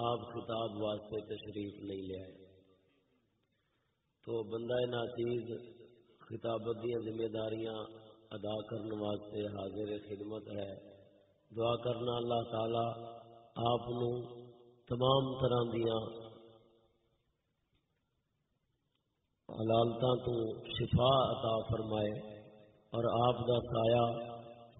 آپ خطاب واسطے تشریف نہیں لیا تو بندہ ناچیز خطابت دیا ذمہ داریاں ادا کرنے واسطے حاضر خدمت ہے۔ دعا کرنا اللہ تعالی آپ تمام طرح دیا علالتوں تو شفا عطا فرمائے اور آپ دا سایہ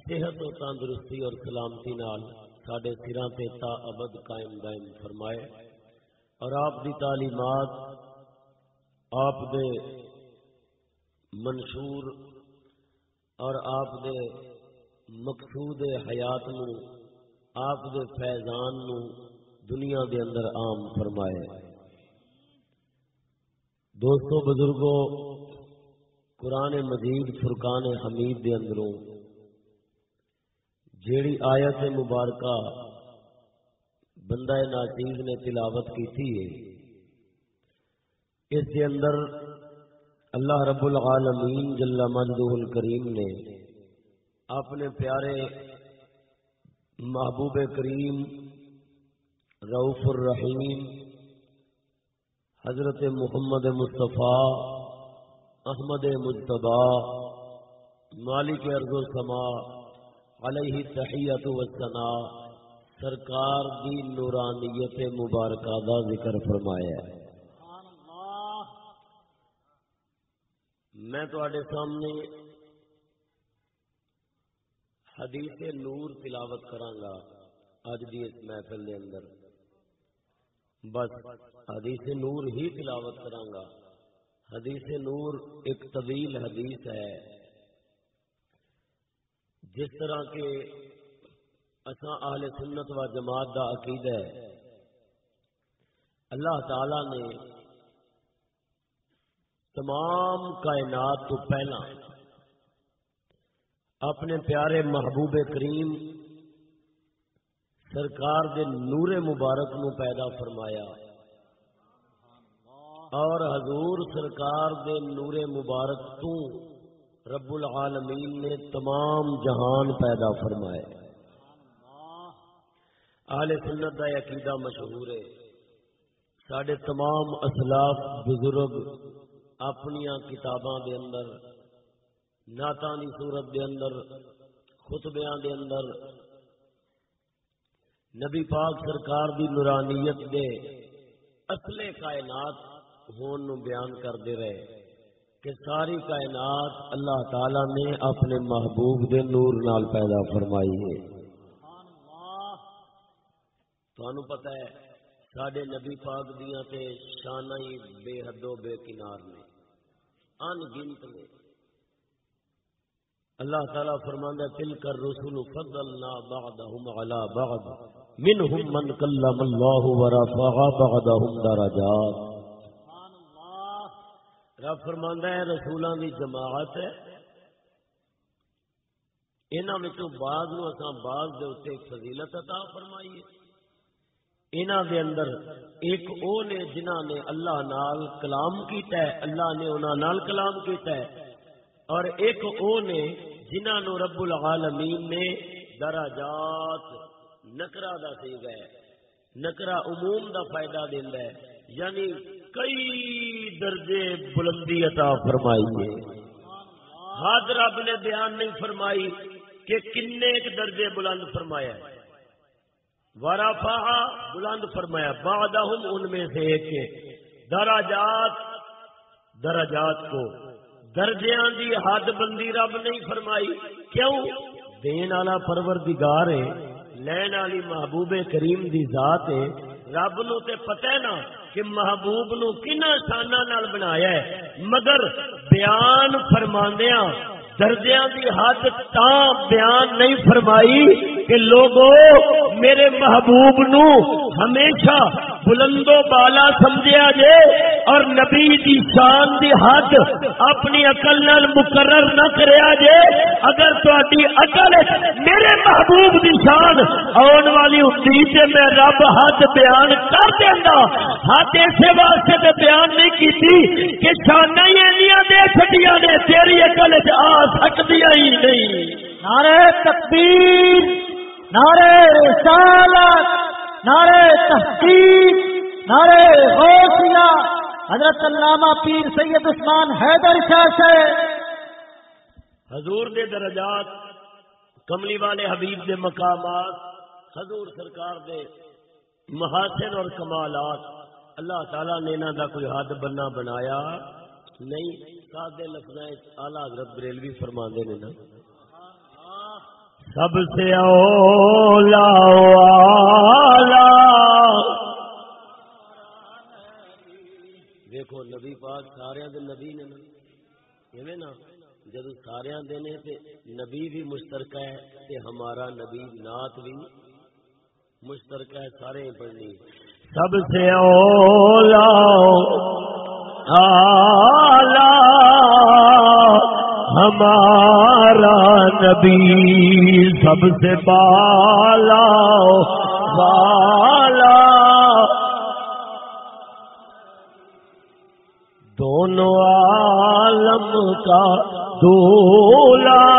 صحت و تندرستی اور سلامتی نال سڈے سرا تا ابد قائم دائم فرمائے۔ اور آپ دی تعلیمات، آپ دے منشور اور آپ دے مقصود حیات نو، آپ دے فیضان نو دنیا دے اندر عام فرمائے۔ دوستو بزرگوں قرآن مجید فرقان حمید دے اندروں جیڑی آیت مبارکہ بندہ ناچیز نے تلاوت کی تھی اس کے اندر اللہ رب العالمین جل مجدہ الکریم نے اپنے پیارے محبوب کریم رعف الرحیم، حضرت محمد مصطفیٰ، احمد مجتبہ مالک ارض و سما علیہ تحیت و سنا سرکار دی نورانیت مبارکہ دا ذکر فرمایا ہے۔ میں تھوڑے سامنے حدیث نور تلاوت کرانگا اج دی اس محفل دے اندر۔ بس حدیث نور ہی تلاوت کرانگا۔ حدیث نور ایک طویل حدیث ہے۔ جس طرح کے اصا اہل سنت و جماعت دا عقید ہے، اللہ تعالی نے تمام کائنات تو پہلا اپنے پیارے محبوب کریم سرکار دے نور مبارک نو پیدا فرمایا۔ اور حضور سرکار دے نور مبارک تو رب العالمین نے تمام جہان پیدا فرمائے۔ آل سنت کا عقیدہ مشہور ہے۔ سڈے تمام اسلاف، بزرگ اپنی کتاباں دے اندر ناتانی صورت دے اندر، خطبیاں دے اندر، نبی پاک سرکار دی نورانیت دے اصل کائنات ہون نو بیان کرتے رہے۔ کہ ساری کائنات اللہ تعالی نے اپنے محبوب دے نور نال پیدا فرمائی ہے۔ تو پتا ہے سڈے نبی پاک دیا تے شانہ ہی بے حدو بے کنار نے ان گنت نے۔ اللہ تعالیٰ فرماندہ تل کر رسول فضلنا بعدهم على بعض منهم من کلم اللہ ورفع بعدهم درجات۔ رب فرماندا ہے رسولوں کی جماعت ہے۔ انہوں بعض نو اساں بعض دے اتنے فضیلت عطا فرمائیے انہاں دے اندر ایک او نے جنہاں نے اللہ نال کلام کیتا ہے، اللہ نے انہاں نال کلام کیتا ہے۔ اور ایک او نے جنہاں نو رب العالمین نے درجات نکرا دا سی گئے نکرا عموم دا فائدہ دیندا ہے۔ یعنی کئی درجے بلندی عطا فرمائی ہے حد رب نے بیان نہیں فرمائی کہ کنے ایک درجے بلند فرمایا ورافا بلند فرمایا۔ بعدہم ان میں سے ایک دراجات دراجات کو درجیاں دی حد بندی رب نہیں فرمائی۔ کیوں؟ دین والا پروردگار ہے، لین والی محبوب کریم دی ذات ہے۔ رب نو تے پتہ ہے نا کہ محبوب نو کنا شانہ نال بنایا ہے۔ مگر بیان فرماندیاں درجیاں دی حد تا بیان نہیں فرمائی کہ لوگوں میرے محبوب نو ہمیشہ بلند و بالا سمجھیا جے اور نبی دی شان دی حد اپنی عقل نال مقرر نہ کریا جے، اگر تہاڈی عقل میرے محبوب دی شان آن والی ہوندی تے میں رب حد بیان کر دیندا حد ایسے واسطے تے بیان نہیں کیتی کہ شاناں ہی دے چھڈیاں نے، تیری عقل وچ آ سکدیاں ہی نہیں۔ نعرہ تکبیر، نعرہ رسالت۔ نعرے تحقیق نعرے غوثیہ، حضرت علامہ پیر سید عثمان حیدر شاہ سے۔ حضور دے درجات، کملی والے حبیب دے مقامات، حضور سرکار دے محاسن اور کمالات، اللہ تعالیٰ نے انہوں دا کوئی حد بننا بنایا نہیں۔ سادے لفظ آلہ حضرت بریلوی فرما دے نا۔ سب سے اولا دیکھو نبی پاک سارے دے نبی نے نا جب سارے دے نے تے نبی بھی مشترکہ ہے تے ہمارا نبی نات بھی مشترکہ ہے سارے پڑھنی سب سے اولا ہمارا نبی سب سے بالا بالا۔ دونوں عالم کا دولا۔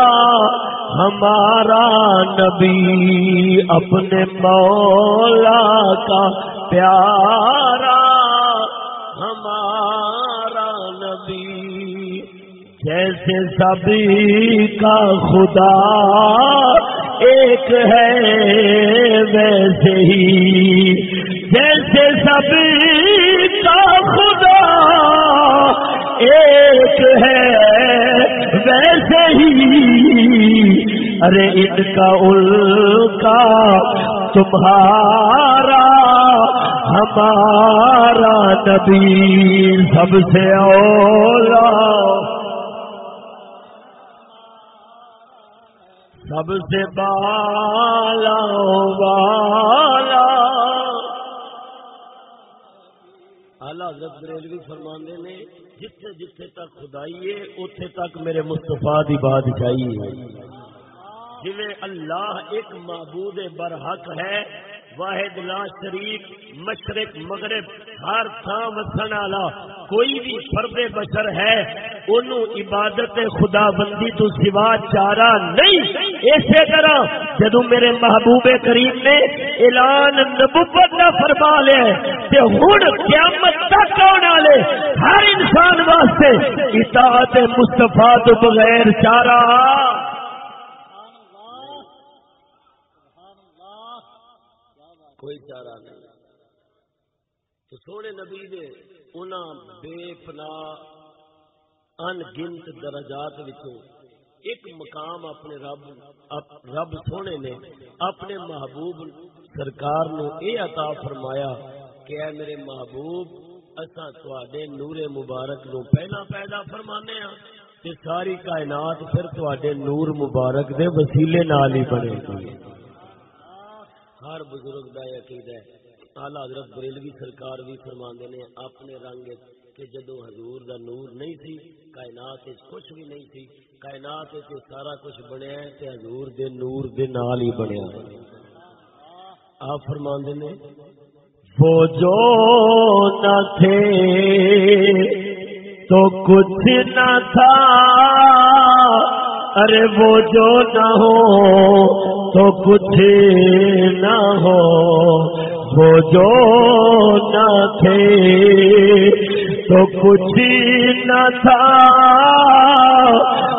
ہمارا نبی اپنے مولا کا پیارا۔ جیسے سبھی کا خدا ایک ہے ویسے ہی۔ جیسے سبھی کا خدا ایک ہے ویسے ہی۔ ارے ان کا ان کا تمہارا، ہمارا نبی سب سے اولا سب سے بالا بالا اعلی حضرت بریلوی فرماندے نے، جتھے جتھے تک خدائی ہے اتے تک میرے مصطفیٰ دی بادشاہی ہے۔ جویں اللہ ایک معبود برحق ہے واحد لا شریف مشرق، مغرب، ہر تھان وسن والا کوئی بھی فرد بشر ہے ان عبادت خدا بندی تو سوا چارہ نہیں۔ اسی طرح جدو میرے محبوب کریم نے اعلان نبوت کا فرما لیا کہ ہوں قیامت تک آنے والے، ہر انسان واسطے اطاعت مستفا تو بغیر چارہ۔ کوئی چارہ نہیں۔ تو سونے نبی نے بے پنا ان گنت درجات وچوں ایک مقام اپنے رب رب سونے نے اپنے محبوب سرکار نو اے عطا فرمایا کہ اے میرے محبوب اصا تے نور مبارک نو پہلا پیدا فرمانے ہاں کہ ساری کائنات پھر تے نور مبارک دے وسیلے نال ہی بنے۔ گی ہر بزرگ کا عقید ہے۔ آلہ حضرت بریلوی سرکار بھی فرما نے اپنے رنگ کہ جدو حضور دا نور نہیں تھی کائنات وچ کچھ بھی نہیں تھی کائنات وچ سارا کچھ بنیا ہے تے حضور دے نور دے نال ہی بنیا آپ فرما نے، وہ جو نہ تھے تو کچھ نہ تھا۔ ارے وہ جو نہ ہو تو کچھ نہ ہو۔ وہ جو نہ تھے تو کچھ نہ تھا۔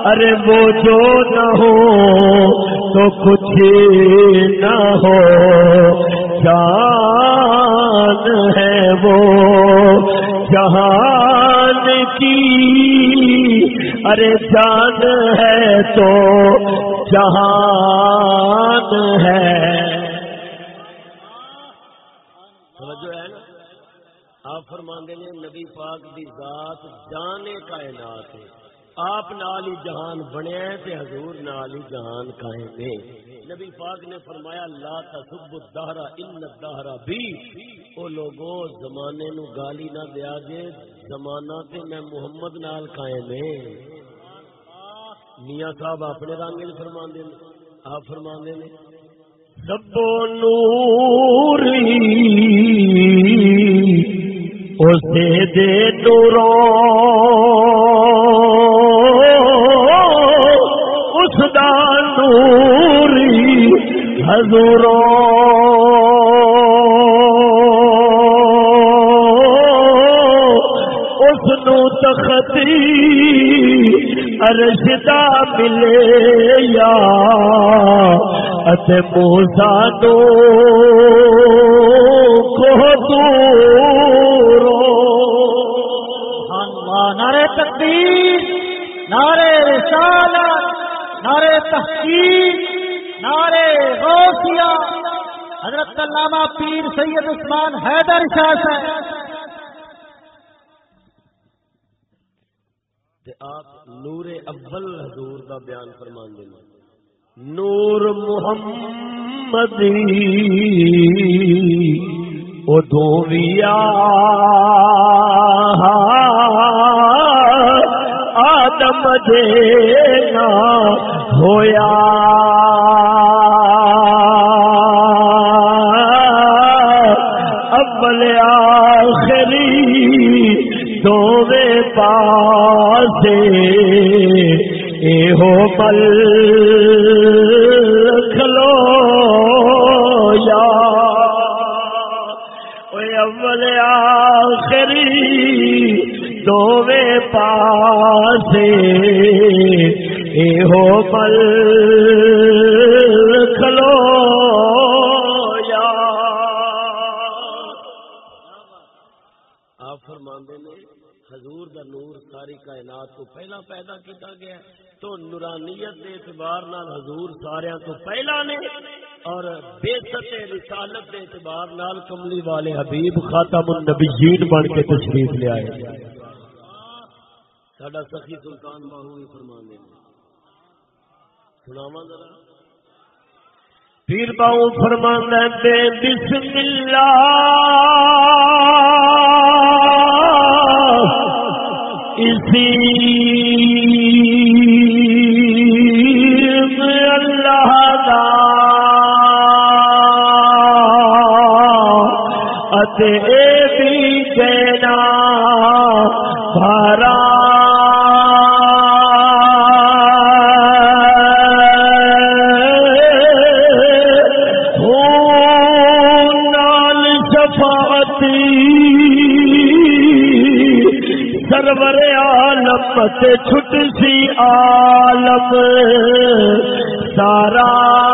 ارے وہ جو نہ ہو تو کچھ نہ ہو۔ جان ہے وہ جہان کی ارے جان ہے تو جہان ہے۔ آپ فرماندے نے نبی پاک دی ذات جانے کائنات ہے۔ آپ نال ہی جہان بنیا تے حضور نال ہی جہان قائم ہے۔ نبی پاک نے فرمایا، لا تصب الدہرا ان الدہرا بھی او لوگوں زمانے نو گالی نہ دیا جے، زمانہ تے میں محمد نال قائم ہے۔ میاں صاحب اپنے رنگ فرما دے آپ فرما دے سب نور اسے دے نورو حضورو اس نو تختی ارشتا ملے یا اتے موسا دو کو دورو نعرہ تقدیر نارے رسالت نارے تحقیق۔ نعرے غوثیہ، حضرت علامہ پیر سید عثمان حیدر شاہ صاحب آپ نور اول حضور کا بیان فرما دینا نور محمد۔ او دویا آدم دینا ہویا۔ سے اے ہو پل کھلو یا۔ اول آخری دوے پاسے اے ہو پل تو پہلا نے اور بے ست رسالت دے اعتبار نال کملی والے حبیب خاتم النبیین بن کے تشریف لے آئے۔ ساڈا سخی سلطان باہو ہی فرمان دے۔ سناواں ذرا۔ پیر باؤ فرمان دے، بسم اللہ۔ اسی بھی دینا بھارا۔ سرور عالم چھٹ سی عالم سارا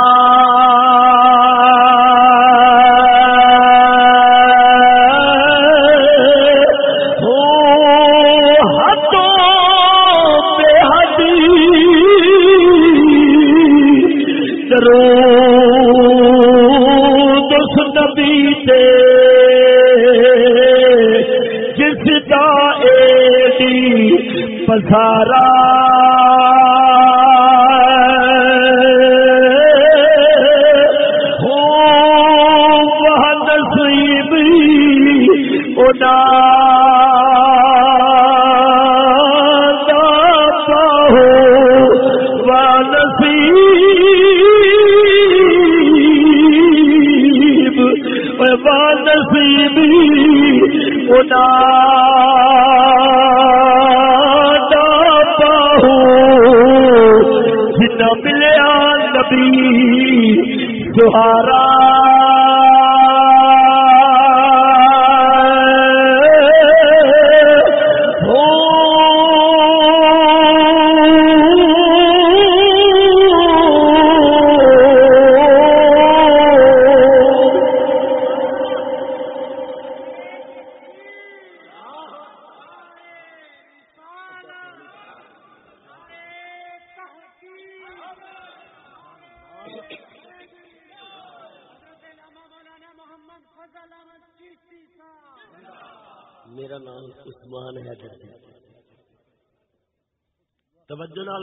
پسارا ہو وہ نصیب ادا نبی سہارا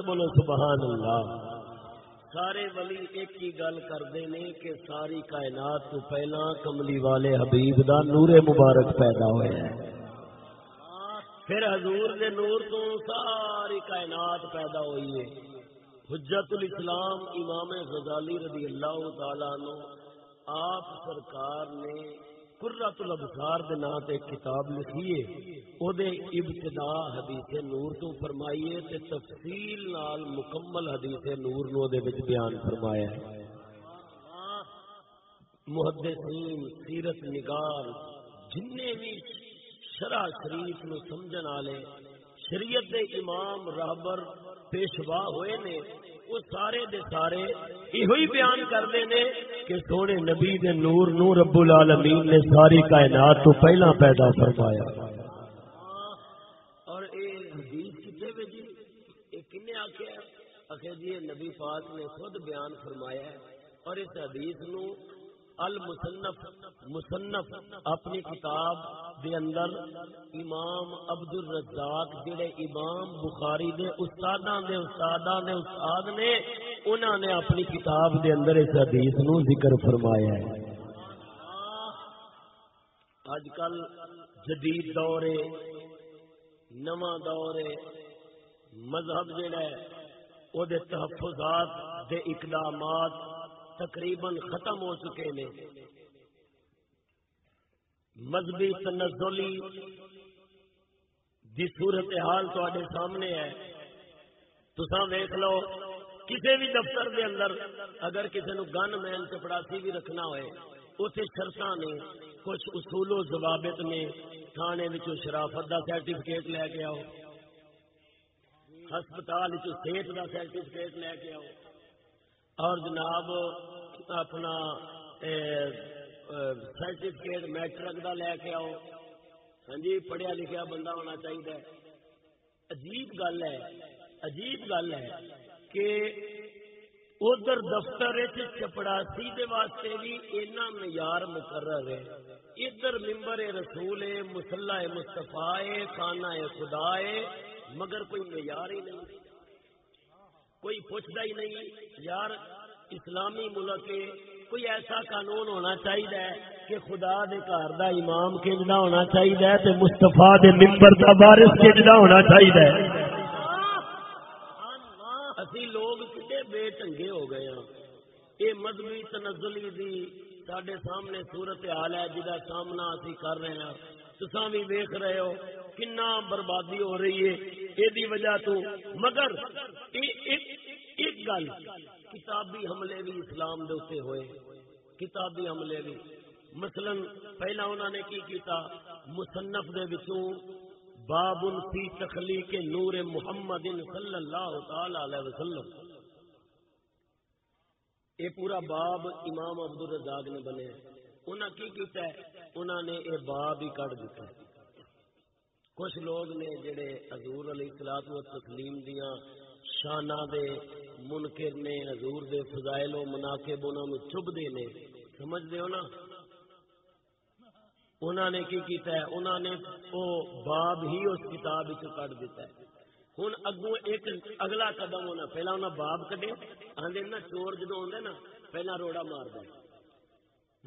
بولو سبحان اللہ۔ سارے ولی ایک ہی گل کرتے ہیں کہ ساری کائنات تو پہلا کملی والے حبیب دا نور مبارک پیدا ہوا ہے۔ پھر حضور دے نور تو ساری کائنات پیدا ہوئی ہے۔ حجت الاسلام امام غزالی رضی اللہ تعالی عنہ، آپ سرکار نے قرۃ الابصار دے نام تے کتاب لکھی ہے او دے ابتدا حدیث نور تو فرمائیے تے تفصیل نال مکمل حدیث نور نو دے وچ بیان فرمایا ہے۔ محدثین، سیرت نگار جننے بھی شرع شریف نو سمجھن والے، شریعت دے امام رہبر پیشوا ہوئے نے وہ سارے دے سارے یہ بیان کرتے ہیں کہ سونے نبی دے نور نو رب العالمین نے ساری کائنات تو پہلا پیدا فرمایا۔ اور اے حدیث کتنے میں جی یہ کنے آخیا آخر جی نبی پاک نے خود بیان فرمایا ہے اور اس حدیث نو المصنف، مصنف اپنی کتاب دے اندر امام عبد الرزاق جڑے امام بخاری دے استاداں دے استاداں دے استاد نے، انہاں نے اپنی کتاب دے اندر اس حدیث نو ذکر فرمایا ہے۔ اج کل جدید دور ہے نواں دور ہے مذہب جڑا ہے، او دے تحفظات دے اقدامات تقریباً ختم ہو چکے نے۔ مذہبی تنزلی دی صورت حال تے سامنے ہے۔ تسا دیکھ لو کسی بھی دفتر دے اندر اگر کسی نو گن مین چپڑاسی بھی رکھنا ہوئے اتنے شرط نے، کچھ اصول و ضوابط نے، تھانے شرافت دا سرٹیفکیٹ لے کے آؤ۔ ہسپتال صحت دا سرٹیفکیٹ لے کے آؤ۔ اور جناب، اپنا سرٹیفکیٹ میٹرک کا لے کے آؤ۔ ہاں جی پڑھیا لکھیا بندہ ہونا چاہیے عجیب گل ہے، عجیب گل ہے کہ ادھر دفتر چپڑاسی دے واسطے بھی اینا معیار مقرر ہے۔ ادھر ممبر رسول ہے مسلح مستفا ہے خانہ خدا ہے مگر کوئی معیار ہی نہیں۔ کوئی پوچھتا ہی نہیں، یار، اسلامی ملک کوئی ایسا قانون ہونا چاہیے کہ خدا دے گھر دا امام کنجنا ہونا چاہیے تے مستفا دے ممبر دا بارش کنجنا ہونا چاہیے اسی لوگ کتنے بے ٹنگے ہو گئے ہیں یہ مذہبی تنزلی دی سڈے سامنے صورت حال ہے جہاں سامنا اسی کر رہے ہیں۔ تسا بھی ویخ رہے ہو، کنا بربادی ہو رہی ہے یہ وجہ تو۔ مگر ایک گل، کتابی حملے بھی اسلام دے اتنے ہوئے۔ کتابی حملے بھی مثلا پہلا انہوں نے کی کیتا، مصنف دے وچوں باب فی تخلیق نور محمد صلی اللہ تعالی علیہ وسلم۔ یہ پورا باب امام عبد الرزاق نے بنے انہاں کی کیتا ہے؟ انہوں نے یہ باب ہی کٹ دیتا کچھ لوگ نے جڑے حضور علیہ السلام و تسلیم دیا شانہ دے منکر نے حضور دے فضائل و مناقب انہوں نے چب نے سمجھ ہو نا؟ انہوں نے کی کیتا ہے؟ انہوں نے وہ باب ہی اس کتاب کٹ دیتا ہے۔ ہوں اگوں ایک اگلا قدم ہونا، پہلا انہیں باب کڈے آدھے نا چور جدو آدھے نا، پہلا روڑا مار دے۔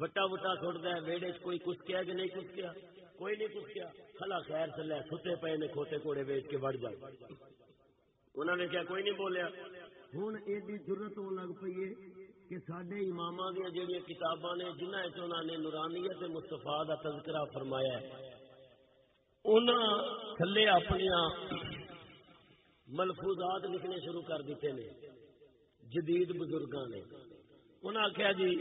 وٹا وٹا سٹتا ہے، ویڑے کوئی کچھ کیا کہ نہیں کچھ کیا کوئی نہیں کچھ کیا کھلا خیر چلے ستے پے نے کھوتے کوڑے ویچ کے وڑ جائے۔ انہوں نے کیا کوئی نہیں بولیا۔ ہوں ایڈی ضرورت ہو لگ پی ہے کہ سڈے امام دیا جہاں کتاباں نے جنہ انہوں نے نورانیت مستفا کا تذکرہ فرمایا ہے انہوں تھلے اپنی ملفوظات لکھنے شروع کر دیتے ہیں جدید بزرگاں نے۔ انہوں آخیا جی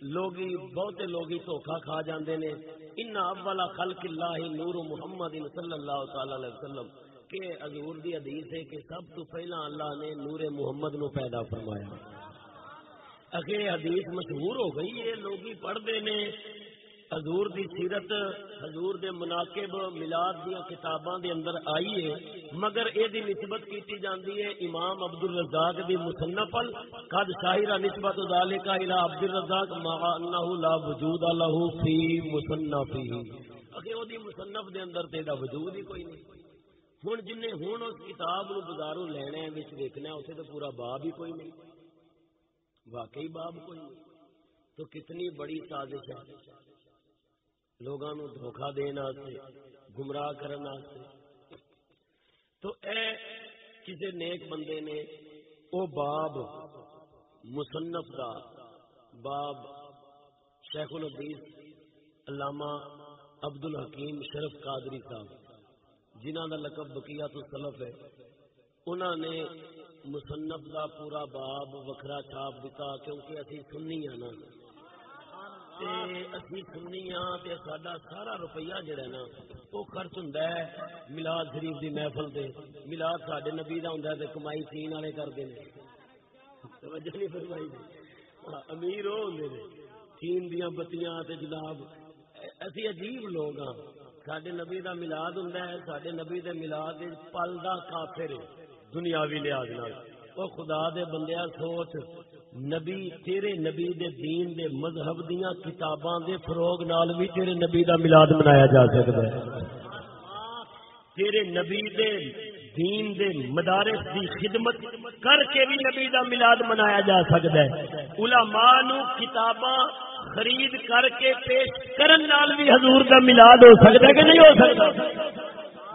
لوگی، بہتے لوگی دھوکھا کھا جاندے نے۔ ان اولا خلق اللہ نور محمد صلی اللہ تعالی علیہ وسلم۔ کہ حضور دی حدیث ہے کہ سب تو پہلا اللہ نے نور محمد نو پیدا فرمایا۔ اگے حدیث مشہور ہو گئی ہے لوگ پڑھتے نے۔ حضور دی سیرت، حضور دے مناقب، ملاد دیا کتاباں دے اندر آئی ہے، مگر اے دی نسبت کیتی جاندی ہے امام عبد الرزاق دی مصنف قد شاہرہ نسبت ذالک الى عبد الرزاق ما انه لا وجود له فی مصنفه اگے او دی مصنف دے اندر تے دا وجود ہی کوئی نہیں۔ ہن جن نے ہن اس کتاب نو بازاروں لینا ہے وچ دیکھنا ہے، اوتھے تے پورا باب ہی کوئی نہیں۔ واقعی باب کوئی نہیں۔ تو کتنی بڑی سازش ہے۔ لوگوں دھوکھا دینا گمراہ کرنا تو اے کسی نیک بندے نے، او باب مصنف دا، باب شیخ الحدیث علامہ عبد الحکیم شرف قادری صاحب جنہ دا لقب بکیا تو سلف ہے انہوں نے مصنف دا پورا باب وکھرا چھاپ دیتا کیونکہ اسی سننی ہیں نا اسی سننی تے ساڈا سارا روپیہ جڑا نا، وہ خرچ ہوندا ہے میلاد شریف دی محفل تے۔ میلاد ساڈے نبی دا ہوندا ہے تے کمائی چین والے کردے نے توجہ نہیں فرمائی۔ امیر وہ ہوندے نے۔ چین دیاں بتیاں تے جناب، اسی عجیب لوگ ہاں۔ سڈے نبی دا ملاد ہوں سڈے نبی دے ملاد پل دا کافر دنیاوی لحاظ وہ خدا دے بندیا سوچ نبی، تیرے نبی دے دین دے مذہب دیاں کتاباں دے فروغ نال بھی تیرے نبی دا ملاد منایا جا سکتا ہے۔ تیرے نبی دے دین دے مدارس دی خدمت کر کے بھی نبی دا ملاد منایا جا سکتا ہے۔ علماء نو کتاباں خرید کر کے پیش کرن نال بھی حضور کا ملاد ہو سکتا ہے کہ نہیں ہو سکتا؟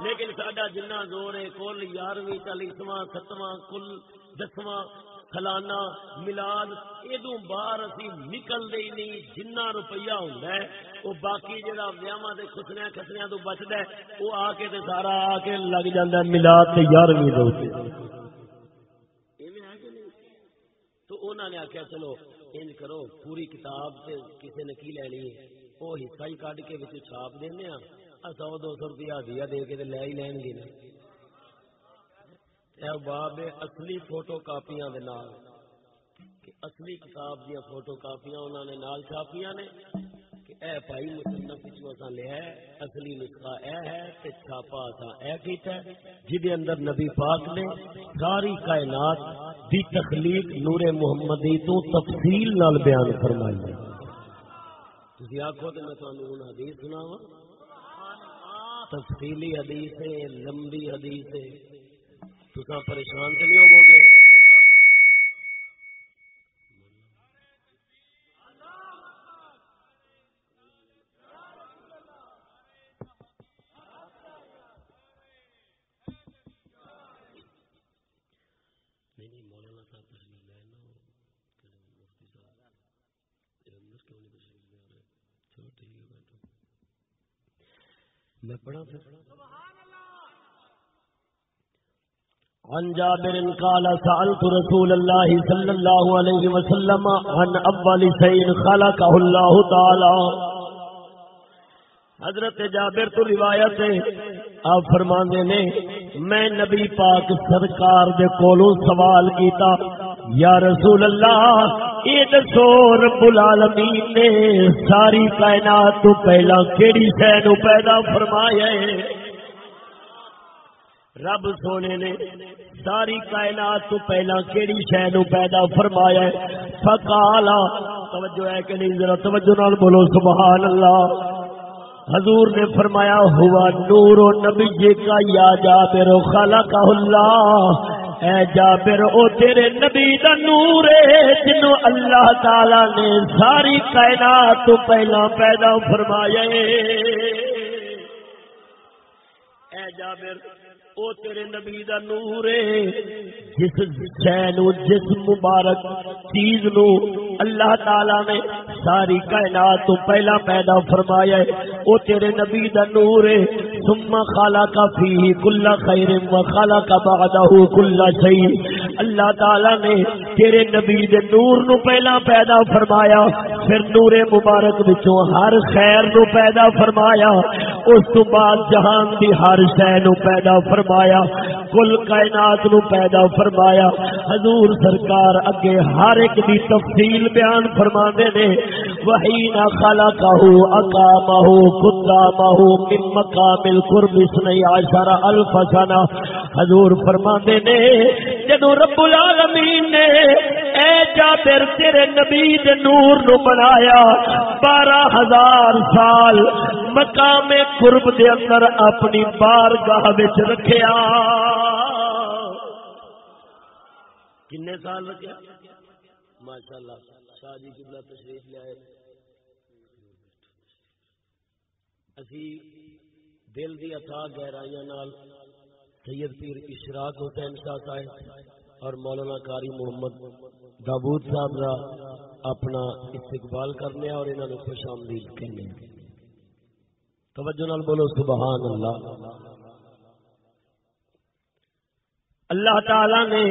لیکن سڈا جنہ زور ہے، کل یارویں، چالیسواں، ستواں، کل دسواں سالانہ ملاد ادو باہر اسی نکلتے ہی نہیں، جنہ روپیہ ہوں وہ باقی جہاں ویاواں کے خسنیا خسنیا تو بچتا ہے وہ آ کے سارا آ کے لگ جا ملاد یارویں تو انہوں نے آخیا چلو انج کرو، پوری کتاب سے کسی نے کی لینی ہے؟ وہ حصہ ہی کھ کے چھاپ دینا ہاں۔ سو دو سو روپیہ دیا دے کے لے ہی لین گے نا۔ باب اصلی فوٹو کاپیاں دے نال۔ کہ اصلی کتاب دیا فوٹو کاپیاں انہوں نے نال چھاپیاں نے۔ کہ اے بھائی مصنف پچھو اساں لیا ہے، اصلی نسخہ اے ہے تے چھاپا اساں اے کیتا ہے، جدے اندر نبی پاک نے ساری کائنات دی تخلیق نور محمدی تو تفصیل نال بیان فرمائی ہے۔ تسی آکھو تے میں تانوں ہن حدیث سناواں۔ تفصیلی حدیث ہے، لمبی حدیث ہے۔ تساں پریشان تے نہیں ہوو گے؟ میں پڑھا عن جابر قال سألت رسول الله صلى الله عليه وسلم عن أول شيء خلقه الله تعالى. حضرت جابر تو روایت ہے، آپ فرماندے نے، میں نبی پاک سرکار دے کولوں سوال کیتا، یا رسول اللہ، یہ دسو رب العالمین نے ساری کائنات تو پہلا کیڑی شے نو پیدا فرمایا ہے؟ رب سونے نے ساری کائنات تو پہلا کیڑی شے نو پیدا فرمایا ہے؟ فقالا توجہ ہے کہ نہیں؟ ذرا توجہ نال بولو سبحان اللہ حضور نے فرمایا، ہوا نور و نبی جی کا یا جابر خلق اللہ۔ اے جابر، او تیرے نبی دا نور ہے جنو اللہ تعالی نے ساری کائنات تو پہلا پیدا فرمایا اے جابر او تیرے نبی دا نور ہے۔ جس شے نو جس مبارک چیز نو اللہ تعالی نے ساری کائنات تو پہلا پیدا فرمایا ہے، او تیرے نبی دا نور ہے۔ ثم خلق فيه كل خير وخلق بعده كل شيء. اللہ تعالی نے تیرے نبی دے نور نو پہلا پیدا فرمایا، پھر نور مبارک وچوں ہر خیر نو پیدا فرمایا، اس تو بعد جہان دی ہر شے نو پیدا فرمایا فرمایا کل کائنات نو پیدا فرمایا۔ حضور سرکار اگے ہر ایک دی تفصیل بیان فرما دے نے وہی نہ خلقہ اقامہ قدامہ من مقام القرب سنئی عشر الف سنہ حضور فرما دے نے جدو رب العالمین نے اے جابر تیرے نبی دے نور نو بنایا، بارہ ہزار سال مقام قرب دے اندر اپنی بارگاہ وچ رکھیا۔ کنے سال رکھیا ماشاءاللہ، شاہ جی قبلہ تشریف لے آئے۔ اسی دل دی عطا گہرائیاں نال سید پیر اشراق حسین شاہ صاحب اور مولانا کاری محمد دابود صاحب کا اپنا استقبال کرنے اور انہوں نے خوش آمدید کرنے توجہ نال بولو، سبحان اللہ۔ اللہ تعالی نے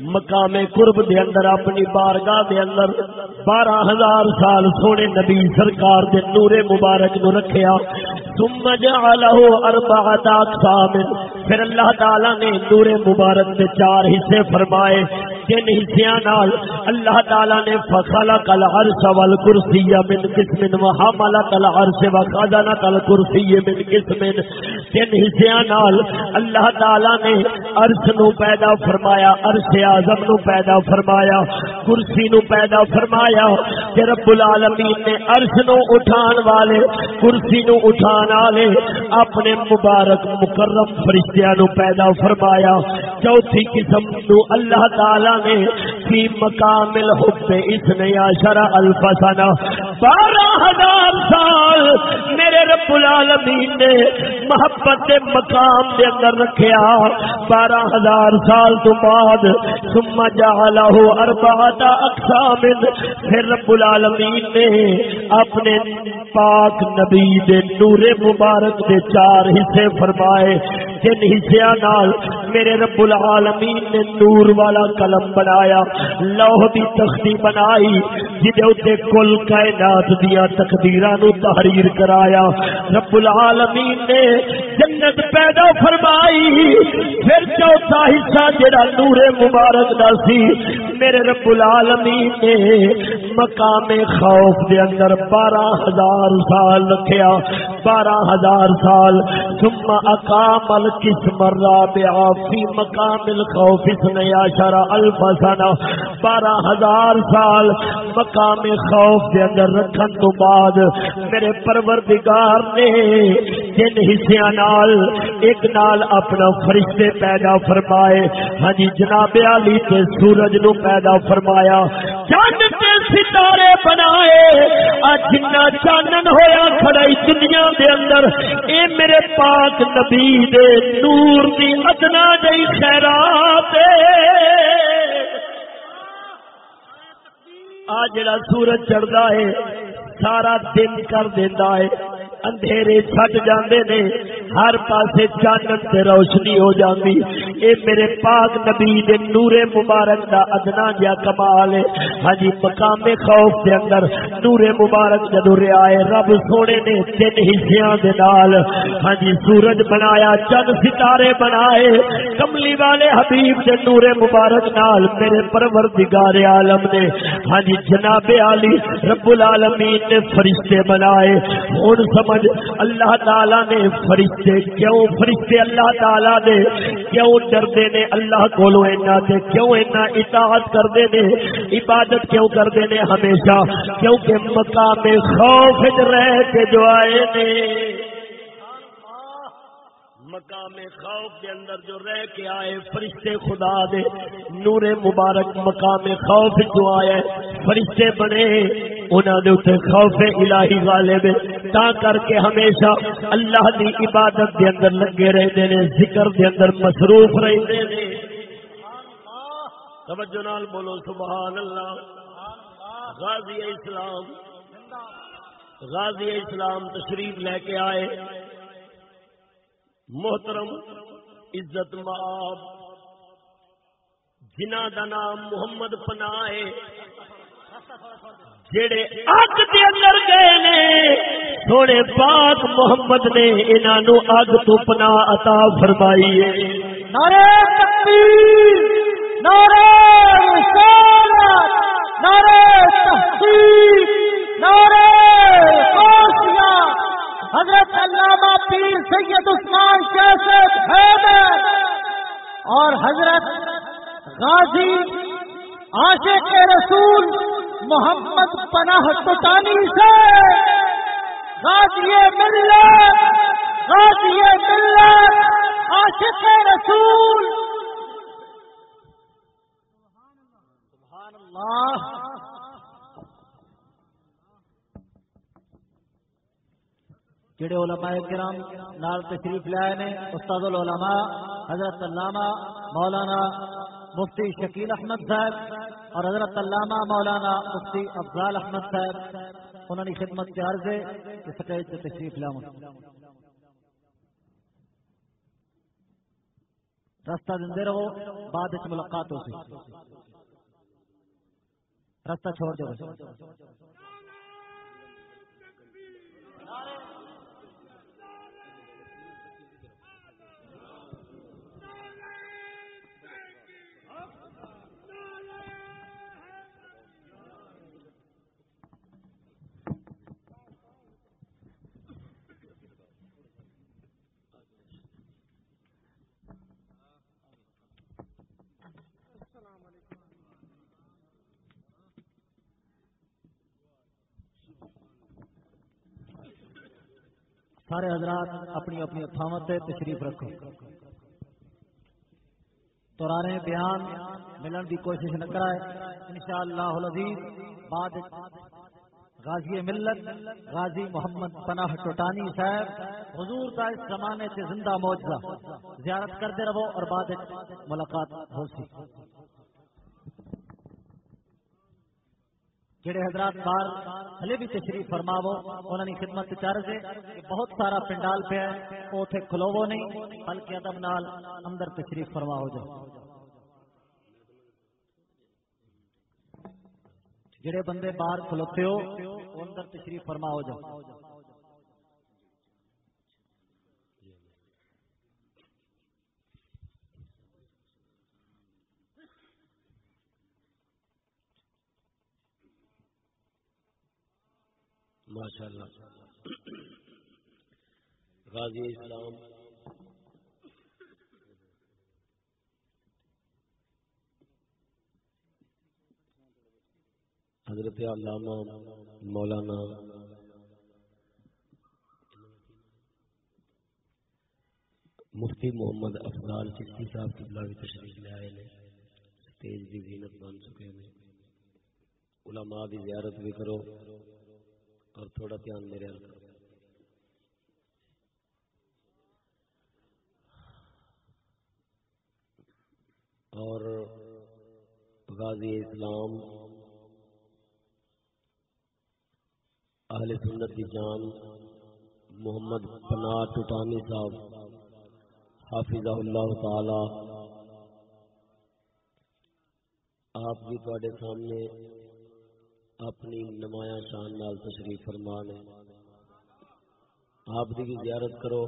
مقام قرب دے اندر، اپنی بارگاہ دے اندر بارہ ہزار سال سونے نبی سرکار دے نور مبارک نو رکھیا۔ ثم جعله اربعه اقسام پھر اللہ تعالی نے نور مبارک دے چار حصے فرمائے. جن حصیاں نال اللہ تعالی نے فخلق العرش والکرسی من قسم وحملت العرش وخزنت الکرسی من قسم. جن حصیاں نال اللہ تعالی نے عرش نو پیدا فرمایا، عرش اعظم نو پیدا فرمایا، کرسی نو پیدا فرمایا. کہ رب العالمین نے عرش نو اٹھان والے، کرسی نو اٹھان والے اپنے مبارک مکرم فرشتیاں نو پیدا فرمایا. چوتھی قسم نو اللہ تعالی نے فی مقام الحب، اس نے عشر الف سنہ بارہ ہزار سال میرے رب العالمین نے محبت مقام دے اندر رکھیا۔ بارہ ہزار سال تو بعد، ثم جعله اربعۃ اقسام۔ پھر رب العالمین نے اپنے پاک نبی دے نور مبارک دے چار حصے فرمائے۔ جن حصیاں نال میرے رب العالمین نے نور والا قلم بنایا، لوح دی تختی بنائی، جدے اتنے کل کائنات دیا تقدیراں نو تحریر کرایا۔ رب العالمین نے جنت پیدا فرمائی، پھر چوتھا حصہ جڑا نور مبارک دا سی، میرے رب العالمین نے مقام خوف دے اندر بارہ ہزار سال رکھیا۔ بارہ ہزار سال، ثم اقام القسم الرابع فی مقام الخوف اثنی عشر الف سنہ بارہ ہزار سال مقام خوف دے اندر رکھن تو بعد میرے پروردگار نے جن حصیاں نال، ایک نال اپنا فرشتے پیدا فرمائے۔ ہاں جی جناب علی تے سورج نو پیدا فرمایا۔ چند تے ستارے بنائے۔ جنا چانن ہویا کھڑائی دنیا دے اندر، اے میرے پاک نبی دے نور دی ادنا جئی خیرات آ جڑا سورج چڑھتا ہے سارا دن کر دینا ہے۔ اندھیرے چھٹ جاندے نے، ہر پاسے چانن تے روشنی ہو جاندی۔ اے میرے پاک نبی دے نور مبارک دا ادنا جا کمال ہے۔ ہاں جی مقام خوف دے اندر نور مبارک جدو رہا ہے، رب سونے نے تین حصیاں دے نال ہاں جی سورج بنایا چند ستارے بنائے۔ کملی والے حبیب دے نور مبارک نال میرے پروردگار عالم نے ہاں جی جناب علی رب العالمین نے فرشتے بنائے۔ ہن سب سمجھ اللہ تعالی نے فرشتے کیوں فرشتے اللہ تعالی دے کیوں ڈردے نے اللہ کولو اینا تے کیوں اینا اطاعت کردے نے عبادت کیوں کردے نے ہمیشہ کیونکہ مقام خوف رہ کے جو آئے نے مقام خوف کے اندر جو رہ کے آئے، فرشتے خدا دے۔ نور مبارک مقام خوف جو آئے۔ فرشتے بنے انہوں نے اتنے خوف الہی والے میں تا کر کے ہمیشہ اللہ دی عبادت دے اندر لگے رہتے ہیں ذکر دے اندر مصروف رہتے ہیں توجہ نال بولو، سبحان اللہ۔ غازی اسلام غازی اسلام تشریف لے کے آئے۔ محترم، عزت ماب جنہ دا نام محمد پنا جڑے اگ دے اندر گئے نے تھوڑے پاک محمد نے انہاں نو اگ تو پنا عطا فرمائی ہے۔ نعرہ تکبیر، نعرہ رسالت، نعرہ تحقیق، نعرہ غوثیہ حضرت علامہ پیر سید عثمان شاہ حیدر اور حضرت غازی عاشق رسول محمد پناہ ٹوٹانی سے غازی ملت غازی ملت، عاشق رسول۔ سبحان اللہ۔ جڑے علماء کرام نال تشریف لائے نے، استاد العلماء حضرت علامہ مولانا مفتی شکیل احمد صاحب اور حضرت علامہ مولانا مفتی افضال احمد صاحب انہوں نے خدمت کے عرض کہ سے تشریف لاؤں رستہ دے رہو، بعد ملاقات ہو سی۔ رستہ چھوڑ دو سارے حضرات اپنی اپنی تھامت تشریف رکھو۔ تو رہے بیان ملن کی کوشش نہ کرائے۔ انشاءاللہ العزیز، بعد غازی ملت، غازی محمد پناہ ٹوٹانی صاحب، حضور کا اس زمانے سے زندہ موجودہ زیارت کرتے رہو اور بعد ملاقات ہو سی جڑے حضرات بار ہلے بھی تشریف فرماو انہوں نے خدمت چارج ہے کہ بہت سارا پنڈال پہ ہے وہ اتنے کھلوو نہیں، بلکہ ادب نال اندر تشریف فرما ہو جاؤ جڑے بندے باہر کھلوتے ہو اندر تشریف فرما ہو جاؤ ماشاء اللہ غازی اسلام۔ حضرت علامہ مولانا۔ مفتی محمد افضال چشتی صاحب کی بھی تشریف لے آئے نے۔ تیز کی زینت بن چکے ہیں علماء کی زیارت بھی کرو۔ اور تھوڑا دھیان میرے حل کرو اور غازی اسلام، اہل سنت کی جان، محمد پناہ ٹوٹانی صاحب حافظ اللہ تعالی۔ آپ بھی تے سامنے اپنی نمایاں شان نال تشریف فرمان ہے آپ کی زیارت کرو۔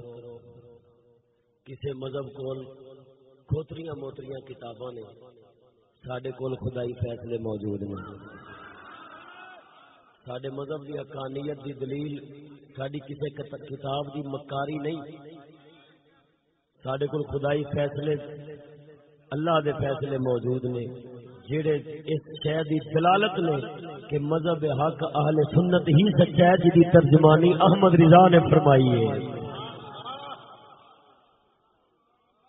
کسی مذہب کو کھوتریاں موتریاں کتاباں نے سڈے کول خدائی فیصلے موجود ہیں سڈے مذہب کی حقانیت دی دلیل ساری کسی کتاب دی مکاری نہیں۔ سڈے کول خدائی فیصلے اللہ دے فیصلے موجود نے۔ جڑے اس شہر کی دلالت نے کہ مذہب حق اہل سنت ہی سچا ہے جی ترجمانی احمد رضا نے فرمائی ہے۔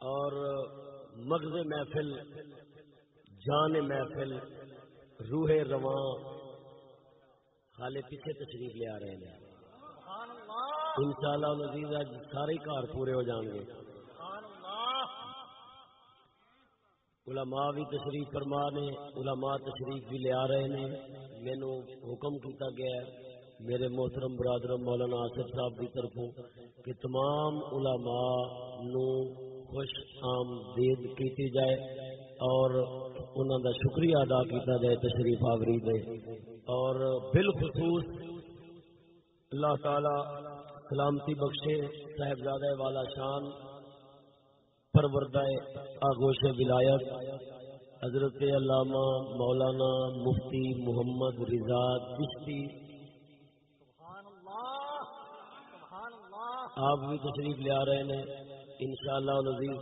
اور مغز محفل، جان محفل، روح رواں حالے پیچھے تشریف لے آ رہے ہیں؟ ان شاء اللہ سارے گھر پورے ہو جان گے۔ علماء بھی تشریف فرما نے، علماء تشریف بھی لے آ رہے ہیں مینو حکم کیتا گیا ہے، میرے محترم برادر مولانا آصف صاحب کی طرفوں، کہ تمام علماء نو خوش آمدید کیتی جائے اور انہوں دا شکریہ ادا کیتا جائے تشریف آوری دے۔ اور بالخصوص اللہ تعالی سلامتی بخشے، صاحبزادہ والا شان پروردہ آگوش ولایت، حضرت علامہ مولانا مفتی محمد رضا چشتی۔ آپ بھی تشریف لے آ رہے ہیں۔ ان شاء اللہ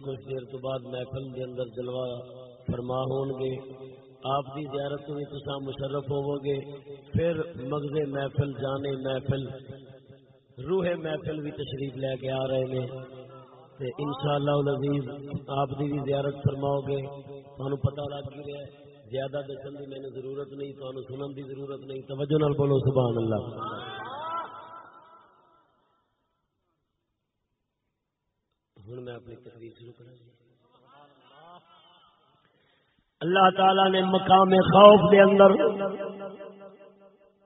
کچھ دیر تو بعد محفل کے اندر جلوا فرما ہون گے۔ آپ کی زیارت بھی تصا مشرف ہوو گے۔ پھر مغز محفل جانے محفل، روح محفل بھی تشریف لے کے آ رہے ہیں۔ ان شاء اللہ آپ کی بھی زیارت فرماؤ گے تمہیں پتا لگ گیا ہے۔ زیادہ دسن کی میری ضرورت نہیں تمہیں سنن کی ضرورت نہیں۔ توجہ نال بولو سبحان اللہ ہوں میں اپنی تقریر شروع کراں کروں اللہ تعالی نے مقام خوف دے اندر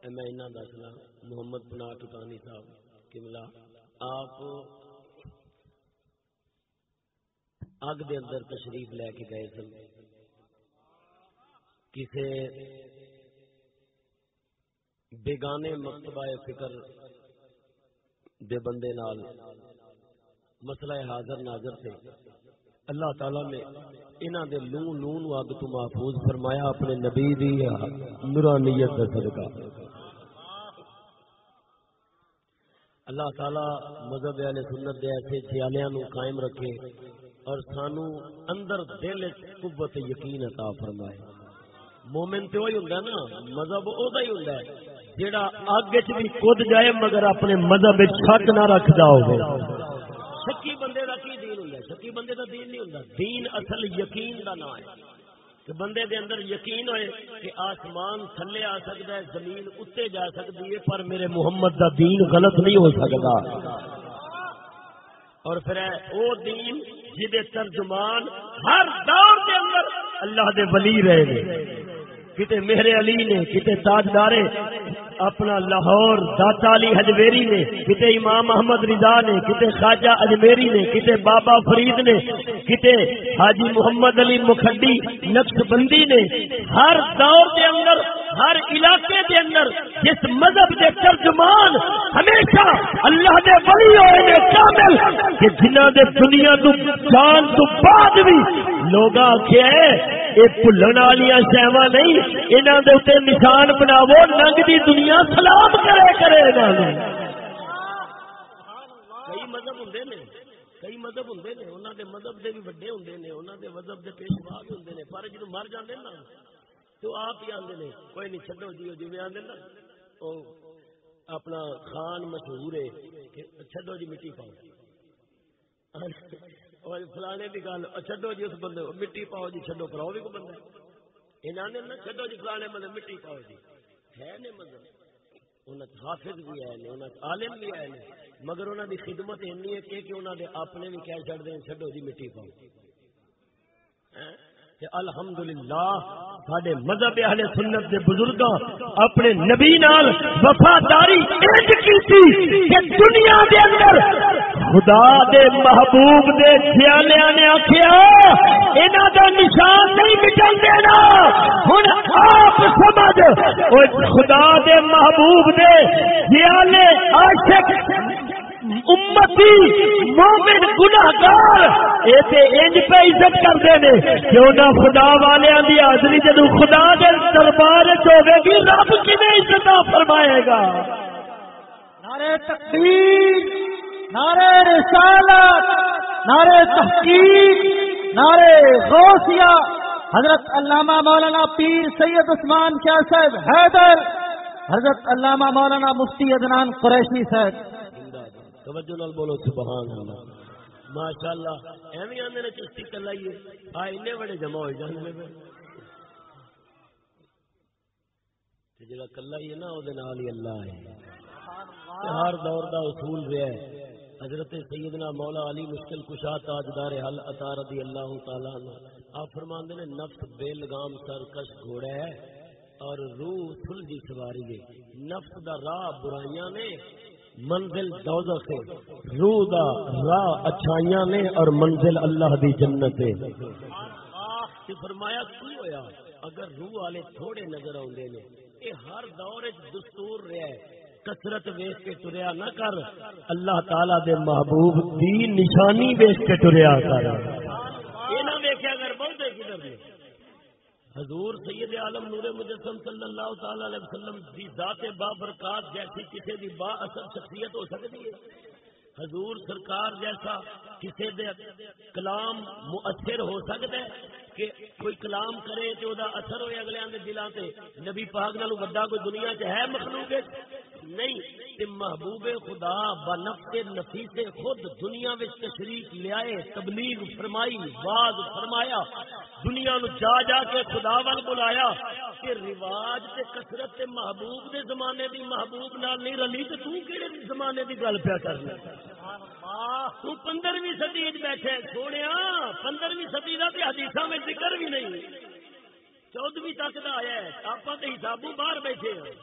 میں انہاں دسنا محمد پناہ ٹکانی صاحب کملا آپ اگ دے اندر تشریف لے کے گئے سن۔ کسی بیگانے مکتبہ فکر دے بندے نال مسئلہ حاضر ناظر سے اللہ تعالی نے انہاں دے لون لون اگ تو محفوظ فرمایا اپنے نبی دی نورانیت کا صدقہ۔ اللہ تعالی مذہب والے سنت دے ایسے خیالیاں نو قائم رکھے۔ اور سانو اندر دل قوت یقین عطا فرمائے۔ مومن تے وہی ہوندا نا، مذہب او ہی ہوندا ہے۔ جیڑا اگ وچ بھی کود جائے، مگر اپنے مذہب وچ شک نہ رکھدا ہوے شکی بندے کا کی دین ہوں شکی بندے کا دین نہیں ہوں دین اصل یقین کا نام ہے۔ کہ بندے دے اندر یقین ہوئے کہ آسمان تھلے آ سکتا ہے، زمین اتنے جا سکتی ہے، پر میرے محمد دا دین غلط نہیں ہو سکتا اور پھر وہ دین جہد ترجمان ہر دور کے اندر اللہ دے ولی رہے کتے میرے علی نے، کتے تاجدارے اپنا لاہور داتا علی حجویری نے، کتے امام محمد رضا نے، کتے خواجہ اجمیری نے، کتے بابا فرید نے، کتے حاجی محمد علی مکھڈی نقش بندی نے، ہر دور کے اندر ہر علاقے کے اندر جس مذہب کے ترجمان ہمیشہ اللہ دے ولی ہوئے نے کامل، کہ جنہ دے دنیا تو جان تو بعد بھی لوگ آخیا یہ بھولن والی شہوا نہیں انہوں دے اتنے نشان بناو ننگ دی دنیا سلام کرے کرے گا کئی مذہب ہوں کئی مذہب ہوں انہوں دے مذہب دے بھی وڈے ہوں انہوں دے مذہب دے پیشوا بھی ہوں پر جدو مر جاندے نا تو آپ ہی آدھے نے۔ کوئی نہیں چڈو جی جی آدھے نا۔ وہ اپنا خان مشہور ہے چڈو جی مٹی پاؤ۔ فلانے کی گل چڈو جی اس جی، جی بندے مٹی پاؤ جی چڈو پراؤ بھی کوئی بندہ نا چڈو جی فلانے مٹی پاؤ جی۔ ہے مطلب۔ حافظ بھی آئے عالم بھی آئے مگر انہوں دی خدمت اینی ہے کہ انہوں نے اپنے بھی کہہ چڑھ دیں چڈو جی مٹی پاؤ۔ ہاں؟ الحمد للہ سڈے مذہب اہل سنت کے بزرگ اپنے نبی نال وفاداری کہ دنیا دے اندر خدا دے محبوب دے سیالیا نے آخیا انہوں کا نشان نہیں مٹن دینا۔ ہوں آپ سمجھ او خدا دے محبوب دے سیالے عاشق امتی مومن گناہگار ایسے انج پہ عزت کرتے ہیں کیوں نہ خدا والے دی حاضری جدو خدا دے دربار ہوے گی، رب کنے عزت فرمائے گا؟ نعرہ تکبیر نعرہ رسالت، نعرہ تحقیق، نعرہ غوثیہ۔ حضرت علامہ مولانا پیر سید عثمان شاہ صاحب حیدر، حضرت علامہ مولانا مفتی ادنان قریشی صاحب۔ توجہ نال بولو، سبحان اللہ۔ ماشاء اللہ ایویں آدھے نے چشتی کلا ہی آ این بڑے جمع ہو جانے جا کلا ہی ہے نا وہ ہی اللہ ہے۔ ہر دور دا اصول رہا ہے، حضرت سیدنا مولا علی مشکل کشا تاجدار حل عطا رضی اللہ تعالی عنہ۔ آپ فرماندے نے، نفس بے لگام، سرکش گھوڑا ہے اور روح سلجھی سواری ہے۔ نفس دا راہ برائیاں نے منزل دوزخ ہے۔ روح دا راہ اچھائیاں نے اور منزل اللہ دی جنت ہے۔ فرمایا کی ہویا؟ اگر روح والے تھوڑے نظر آتے نے یہ ہر دور دستور رہا ہے۔ کثرت ویچ کے ٹریا نہ کر۔ اللہ تعالی دے محبوب دی نشانی ویچ کے ٹریا کر۔ یہ نہ ویکیا اگر بہت کدھر حضور سید عالم نور مجسم صلی اللہ تعالی علیہ وسلم دی ذات بابرکات جیسی کسی دی با اثر شخصیت ہو سکتی ہے؟ حضور سرکار جیسا کسی دے کلام مؤثر ہو سکتا ہے کہ کوئی کلام کرے تو دا اثر ہوئے اگلے دے دلوں سے نبی پاک نالو بڑا کوئی دنیا چ ہے مخلوق نہیں، کہ محبوب خدا بنفس نفیس خود دنیا میں تشریف لیا تبلیغ فرمائی، واز فرمایا، دنیا نو جا جا کے خدا ول بلایا، کہ رواج تے کثرت تے محبوب دے زمانے دی محبوب نال نہیں رلی تے تو کیڑے زمانے دی گل پیا کرنا؟ تو پندرہویں صدی وچ بیٹھے سونے پندرہویں صدی کا حدیث میں ذکر بھی نہیں۔ چودہویں تک کا آیا ہے، آپ حسابوں باہر بیٹھے ہیں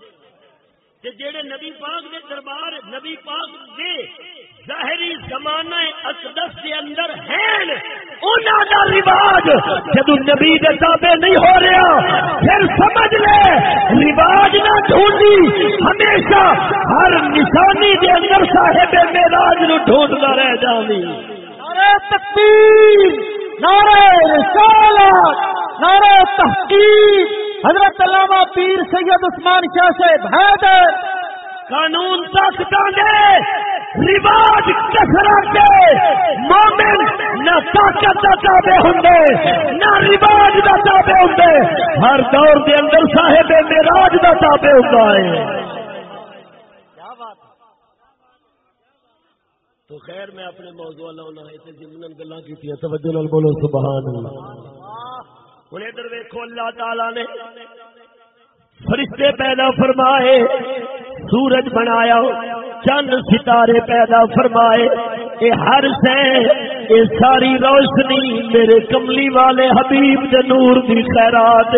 کہ جڑے نبی پاک دے دربار نبی پاک دے ظاہری زمانہ اقدس کے اندر ہیں کا رواج جدو نبی تابے نہیں ہو رہا، پھر سمجھ لے، رواج نہ ڈھونڈی، ہمیشہ ہر نشانی کے اندر صاحب میراج نو ڈھونڈتا رہ جانی نعرہ تکبیر، نعرہ رسالت، نعرہ تحقیق حضرت علامہ پیر سید عثمان شاہ سے حیدر قانون طاقت دے، رواج کسرت دے۔ مومن نہ طاقت کا تابع ہوں نہ رواج کا تابع ہوں ہر دور دے اندر صاحب میراج کا تابع ہوتا ہے۔ تو خیر میں اپنے موضوع لاؤنا ہے جمن گلا کی توجہ نال بولو، سبحان اللہ۔ ہوں ادھر ویکو اللہ تعالی نے۔ فرشتے پیدا فرمائے، سورج بنایا، چند ستارے پیدا فرمائے۔ اے ہر سے اے ساری روشنی میرے کملی والے حبیب دے نور دی خیرات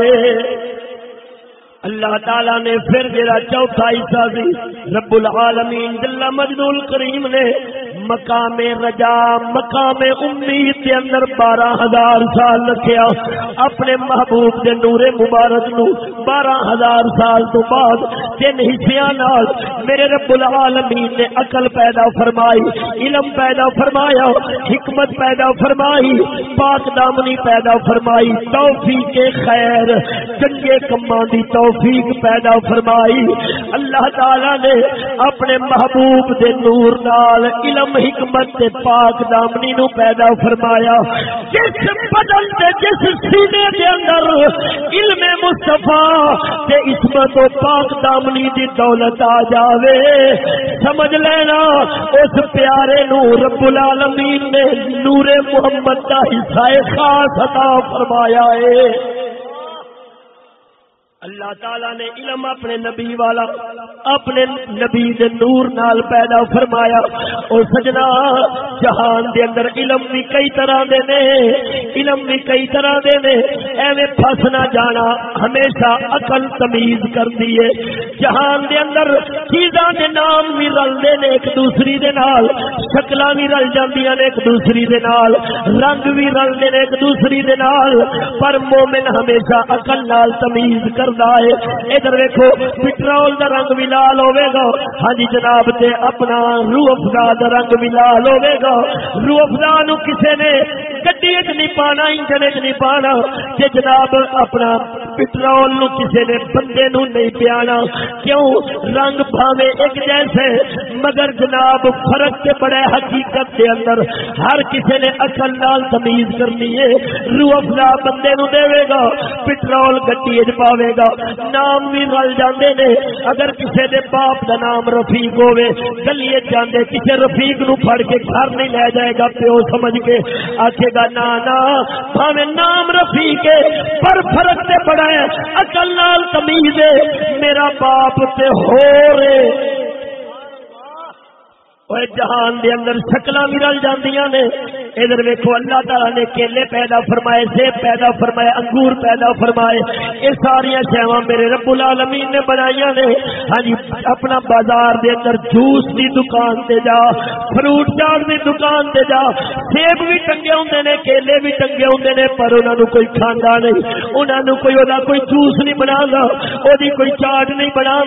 اللہ تعالی نے پھر جڑا چوتھا حصہ سی رب العالمین جل مجدول کریم نے مقام رجا، مقام امید کے اندر بارہ ہزار سال رکھیا۔ اپنے محبوب کے نور مبارک نو بارہ ہزار سال تو بعد تین حصیاں میرے رب العالمین نے عقل پیدا فرمائی، علم پیدا فرمایا، حکمت پیدا فرمائی، پاک دامنی پیدا فرمائی، توفیق خیر، چنگے کماں دی توفیق پیدا فرمائی۔ اللہ تعالی نے اپنے محبوب دے نور نال علم حکمت تے پاک دامنی نو پیدا فرمایا۔ جس بدل تے جس سینے دے اندر علم مصطفی تے عصمت و پاک دامنی دی دولت آ جاوے، سمجھ لینا اس پیارے نو رب العالمین نے نور محمد کا حصہ خاص عطا فرمایا ہے۔ اللہ تعالی نے علم اپنے نبی والا، اپنے نبی دے نور نال پیدا فرمایا۔ اور سجنا، جہان دے اندر علم بھی کئی طرح دے نے، علم بھی کئی طرح دے نے۔ ایویں پھس نہ جانا، ہمیشہ عقل تمیز کردی ہے جہان دے اندر چیزاں دے نام بھی رلدے نے ایک دوسری دے نال، شکلاں بھی رل جاندیاں نے ایک دوسری دے نال، رنگ بھی رلدے نے ایک دوسری دے نال۔ پر مومن ہمیشہ عقل نال تمیز کر کرتا ہے۔ ادھر ویکو پٹرول کا رنگ بھی لال ہوگا ہاں جی جناب، تے اپنا روح افزا کا رنگ بھی لال ہوگا روح افزا نو کسی نے گڈی چ نہیں پانا انجن چ نہیں پانا۔ کہ جناب، اپنا پٹرول نو کسی نے بندے نو نہیں پیانا۔ کیوں؟ رنگ بھاوے ایک جیسے۔ مگر جناب، فرق سے بڑے حقیقت کے اندر ہر کسی نے اکل نال تمیز کرنی ہے۔ روح افزا بندے نو دے گا، پٹرول گڈی پاوے گا۔ نام بھی رل جاندے نے۔ اگر کسی دے باپ دا نام رفیق ہوے گلیے جاندے، کسی رفیق نو پھڑ کے گھر نہیں لے جائے گا، پیو سمجھ کے آکھے گا، نا نا، بھاوے نام رفیق ہے، پر فرق تے بڑا ہے، عقل نال تمیز ہے۔ میرا باپ تے ہو رے۔ جہان دے اندر شکل بھی رل جاندیاں نے۔ ادھر ویکو اللہ تعالی نے کیلے پیدا فرمائے، سیب پیدا فرمائے، انگور پیدا فرمائے۔ یہ ساری شہوا میرے رب العالمین نے بنائی نے۔ ہاں جی اپنا بازار دے اندر جوس دی دکان تے جا، فروٹ چاٹ دی دکان تے جا۔ سیب بھی ٹنگے ہوں نے، کیلے بھی ٹنگے ہوں نے، پر انہوں نے کوئی کھانا نہیں۔ انہوں نے کوئی وہ کوئی جوس نہیں بنا وہ کوئی چاٹ نہیں بنا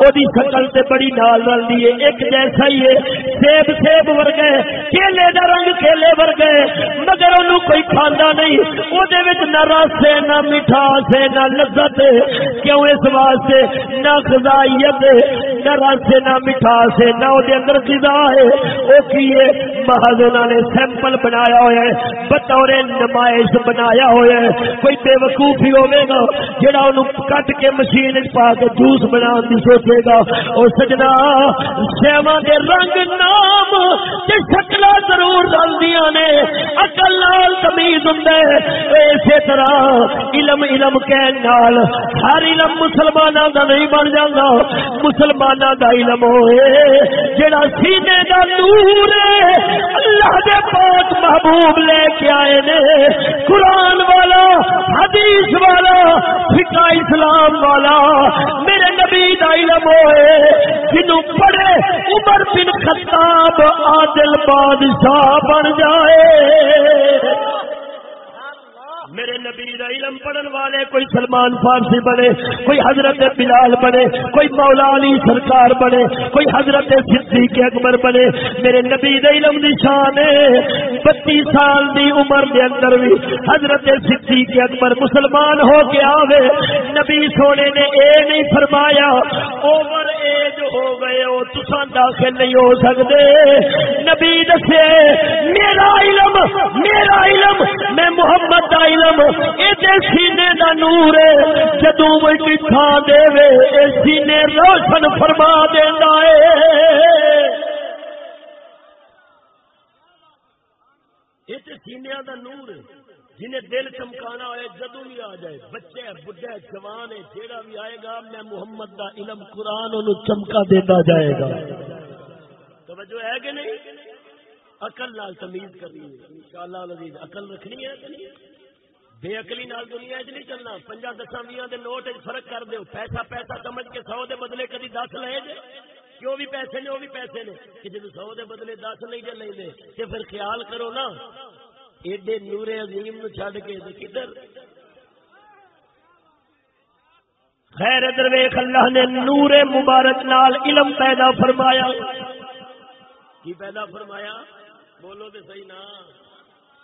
وہ شکل سے بڑی نال رل ہے، ایک جیسا ہی ہے۔ سیب سیب ورگے کیلے کا رنگ کیلے ورگے، مگر انہوں کوئی کھانا نہیں۔ وہ نہ رس ہے نہ مٹھاس ہے، نہ لذت کیوں اس واسطے؟ نہ خزائیت نہ رس ہے نہ مٹھاس ہے، نہ وہ اندر خزا ہے۔ وہ کی ہے؟ محض انہوں نے سیمپل بنایا ہوا ہے، بطور نمائش بنایا ہوا ہے۔ کوئی بے وقوف ہی ہوے گا جہاں انہوں کٹ کے مشین پا کے جوس بنا کی سوچے گا۔ اور سجنا سیوا کے رنگ نام شکل ضرور رلدیا نے اکل نال تمیز ہوں اسی طرح علم علم نال ہر علم مسلمانوں کا نہیں بن جاتا مسلمانوں کا علم ہوئے، جڑا سینے کا نور اللہ دے پاک محبوب لے کے آئے نے۔ قرآن والا، حدیث والا فکا اسلام والا، میرے نبی کا علم ہوئے۔ جنوں پڑھے، عمر بن خطاب عادل بادشاہ بن جائے میرے نبی دا علم پڑھن والے کوئی سلمان فارسی بنے، کوئی حضرت بلال بنے، کوئی مولا علی سرکار بنے، کوئی حضرت صدیق اکبر بنے۔ میرے نبی دا علم دی شان ہے۔ بتی سال دی عمر دے اندر بھی حضرت صدیق اکبر مسلمان ہو کے آوے۔ نبی سونے نے اے نہیں فرمایا، اوور ایج ہو گئے ہو، تساں داخل نہیں ہو سکتے نبی دسے دے وے اے سینے روشن فرما دیندا ہے یہ سینیا دا نور، جنہیں دل چمکانا ہوئے جدو بھی آ جائے، بچے، بڈھے، جوان ہے، جیڑا بھی آئے گا، میں محمد دا علم قرآن انہوں چمکا دیتا جائے گا۔ توجہ ہے کہ نہیں؟ عقل نال تمیز کرنی ہے، انشاءاللہ العزیز عقل رکھنی ہے کہ نہیں؟ بے عقلی نال دنیا چ نہیں چلنا۔ پنجا دساں بھی دے نوٹ فرق کر دیو۔ پیسہ پیسہ سمجھ کے سو دے بدلے کدی دس لے جے۔ کیوں بھی پیسے نے، وہ بھی پیسے نے۔ کہ جب سو دے بدلے دس نہیں جے لیں تے پھر خیال کرو نا، ایڈے نور عظیم نو چھڈ کے کدھر؟ خیر درویخ اللہ نے نور مبارک نال علم پیدا فرمایا۔ کی پیدا فرمایا؟ بولو تو صحیح نا۔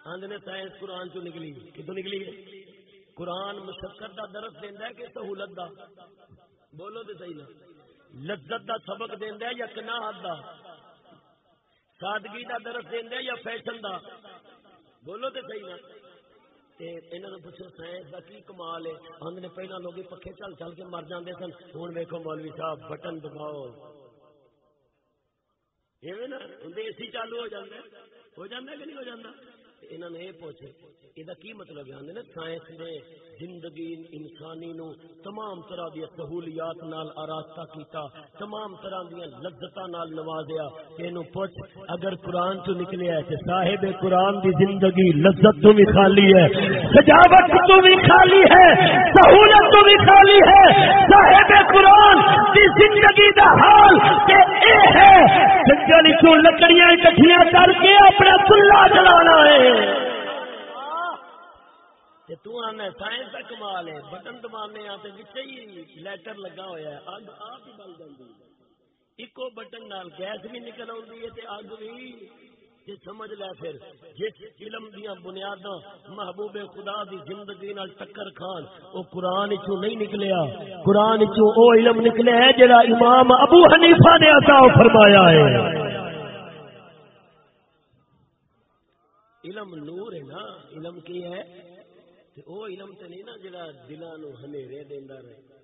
آند نے سائنس قرآن چو نکلی؟ کتوں نکلی ہے؟ قرآن مشقت دا درس دینا ہے کہ سہولت دا؟ بولو تو صحیح نا۔ لذت دا سبق دینا ہے یا کنا دا؟ سادگی دا درس دینا ہے یا فیشن دا؟ بولو تو صحیح نا۔ انہوں پوچھو، سائنس کا کی کمال ہے؟ ہم نے پہلے لوگ پکے چل چل کے مر جاندے سن۔ ہوں ویکو مولوی صاحب، بٹن دباؤ۔ ایویں نا، ہوں اے سی چالو ہو جاتا ہو جاتا کہ نہیں ہو جاتا انہوں نے یہ پوچھے یہ کی مطلب ہے؟ سائنس نے، زندگی، انسانی نو تمام طرح دیا سہولیات نال آراستہ کیتا، تمام طرح دیا لذت نال نوازیا۔ یہ پوچھ، اگر قرآن تو نکلے ہے کہ صاحب قرآن دی زندگی لذت تو بھی خالی ہے، سجاوٹ تو بھی خالی ہے، سہولت تو بھی خالی ہے، صاحب قرآن دی زندگی دا حال تے اے ہے جنگل چوں لکڑیاں اکٹھیاں کر کے اپنا چولہا جلانا ہے تو آنا سائنس کا کمال ہے۔ بٹن دبانے ہی لیٹر لگا ہوا ہے اگ آپ ہی بل ایکو بٹن نال گیس بھی نکل آتی ہے اگ بھی یہ سمجھ لے پھر، جس علم دیا بنیاداں محبوب خدا دی زندگی نال ٹکر کھان او قرآن چوں نہیں نکلیا۔ قرآن چوں او علم نکلے ہے جڑا امام ابو حنیفہ نے عطا فرمایا ہے۔ علم نور ہے نا، علم کی ہے؟ وہ علم تو نہیں نا جڑا دلان ہنیرے دینا رہے۔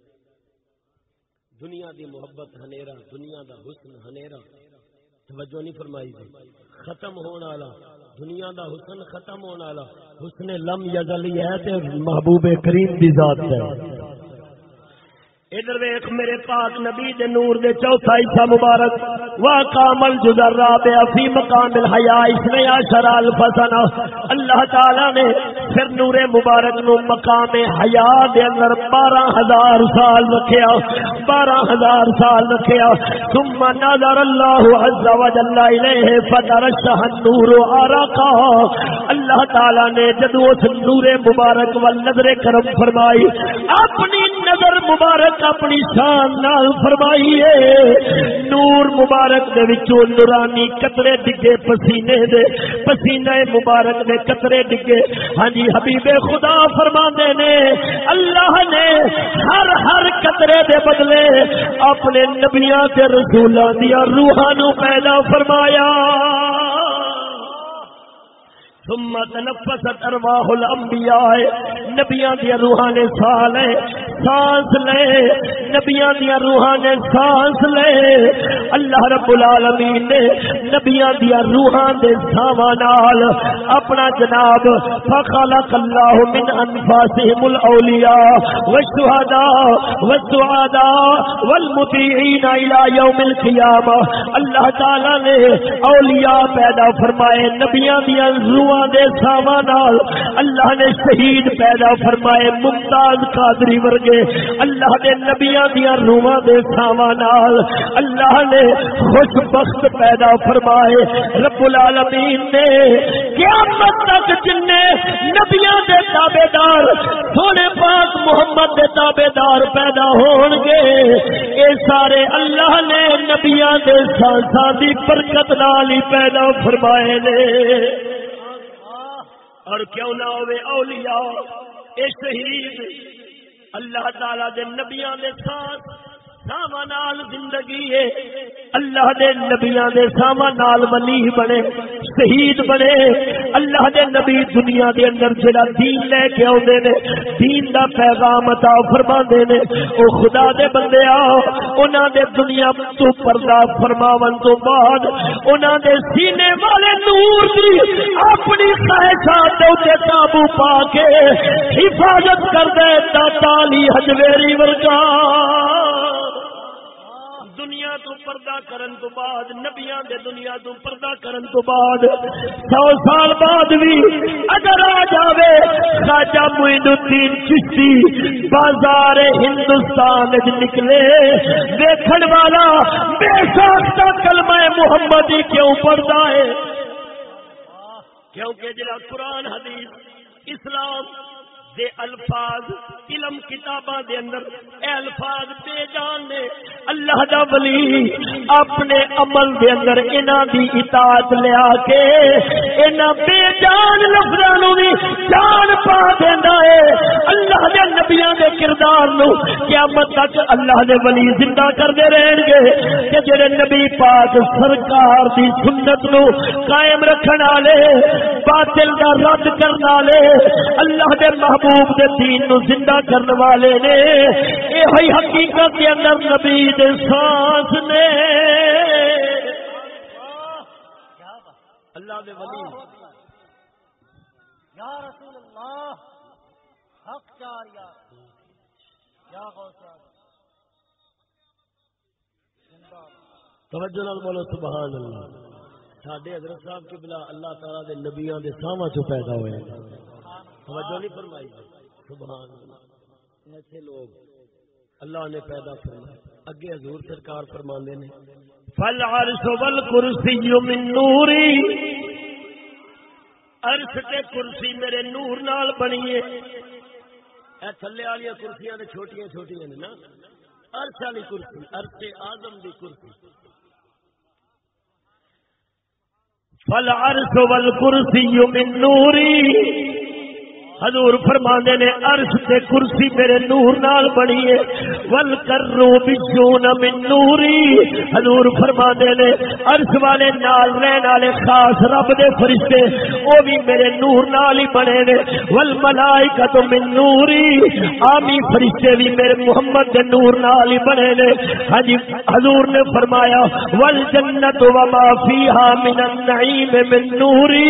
دنیا دی محبت ہنیرا، دنیا دا حسن ہنیرا۔ توجہ نہیں فرمائی دی۔ ختم ہونے والا، دنیا دا حسن ختم ہونے والا، حسن لم یزلی ہے تے محبوب کریم دی ذات ہے۔ ادھر ویخ میرے پاک نبی دے نور دے چوتھا حصہ مبارک۔ وا کامل جدر رابع فی مقام الحیا اس نے عشر الف سنہ اللہ تعالی نے پھر نور مبارک نو مقام حیا دے اندر 12000 سال رکھیا 12000 سال رکھیا۔ ثم نظر اللہ عز وجل الیہ فترشح النور ارقا اللہ تعالی نے جدو اس نور مبارک ول نظر کرم فرمائی، اپنی نظر مبارک اپنی شان نال فرمائی ہے۔ نور مبارک دے وچوں نورانی قطرے ڈگے پسینے دے پسینے مبارک دے قطرے ڈگے۔ ہاں جی، جی حبیب خدا فرماندے نے، اللہ نے ہر ہر قطرے دے بدلے اپنے نبیاں تے رسولاں دیا روحاں نو پیدا فرمایا۔ ثم تنفست ارواح الانبیاء. نبیاں دی روحاں نے سا لے سانس لے، نبیاں دی روحاں نے سانس لے۔ اللہ رب العالمین نے نبیاں دی روحاں دے ساواں نال اپنا جناب، فخلق اللہ من انفاسهم الاولیاء والشهداء والسعداء والمطیعين الى يوم القیامہ۔ اللہ تعالی نے اولیاء پیدا فرمائے، نبیاں دی روحاں دے ساواں نال اللہ نے شہید پیدا فرمائے ممتاز قادری ورگے اللہ دے نبیاں دیا روحاں دے ساواں نال اللہ نے خوش بخت پیدا فرمائے رب العالمین نے قیامت تک جن نے نبیاں دے تابے دار سونے پاک محمد دے تابے دار پیدا ہون گے اے سارے اللہ نے نبیاں دے سانساں دی برکت نال ہی پیدا فرمائے نے۔ اور کیوں نہ ہوئے اولیاء اے شہید اللہ تعالی دے نبیاں دے ساتھ نال زندگی ہے۔ اللہ دے نبیاں دے سامان نال ولی بنے، شہید بنے۔ اللہ دے نبی دنیا دے اندر جڑا دین لے کے اوندے نے، دین دا پیغام عطا فرماندے نے۔ او خدا دے بندے آ، انہاں دے دنیا تو پردہ فرماون تو بعد انہاں دے سینے والے نور دی اپنی خواہشات دے اوتے قابو پا کے حفاظت کر دے تا تالی حجویری ورگا۔ دنیا تو پردہ کرن تو بعد، نبیاں دے دنیا تو پردہ کرن تو بعد، سو سال بعد بھی اگر آ جاوے، خواجہ معین الدین چشتی بازار ہندوستان نکلے دیکھن والا بے ساختہ کلمہ محمد کیوں پڑھتا ہے؟ کیونکہ جلا قرآن، حدیث، اسلام دے الفاظ علم کتاباں دے اندر اے الفاظ بے جان نے اللہ دا ولی اپنے عمل دے اندر انہاں دی اطاعت لیا کے انہاں بے جان لفظاں نو بھی جان پا دیندا ہے۔ اللہ دے نبیاں دے کردار نو قیامت تک اللہ دے ولی زندہ کردے رہن گے۔ کہ جڑے نبی پاک سرکار دی سنت نو قائم رکھن والے، باطل دا رد کرن والے، اللہ دے محبوب دے دین نو زندہ کرنے والے نے یہ حقیقت کے اندر نبی دے سانس نے۔ اللہ دے ولی۔ یا رسول اللہ حق چار یا یا غوث توجہ نال بولو سبحان اللہ۔ ساڈے حضرت صاحب بلا اللہ تعالی دے نبیاں دے چ پیدا ہوئے۔ توجہ نہیں فرمائی جی۔ سبحان اللہ۔ ایسے لوگ اللہ نے پیدا فرمایا۔ اگے حضور سرکار فرماندے نے فل عرش والکرسی من نوری۔ عرش تے کرسی میرے نور نال بنی ہے اے تھلے والی کرسیاں تے چھوٹیاں چھوٹیاں نے نا۔ عرش والی کرسی، عرش اعظم دی کرسی۔ فل عرش والکرسی من نوری۔ حضور فرماندے نے، عرش تے کرسی میرے نور نال بنی ہے۔ ول کرو بجون من نوری حضور فرماندے نے، عرش والے نال رہن والے خاص رب دے فرشتے او بھی میرے نور نال ہی بنے نے۔ ول ملائکۃ من نوری آمی فرشتے بھی میرے محمد دے نور نال ہی بنے نے۔ ہاں جی، حضور نے فرمایا ول جنت و ما فیھا من النعیم من نوری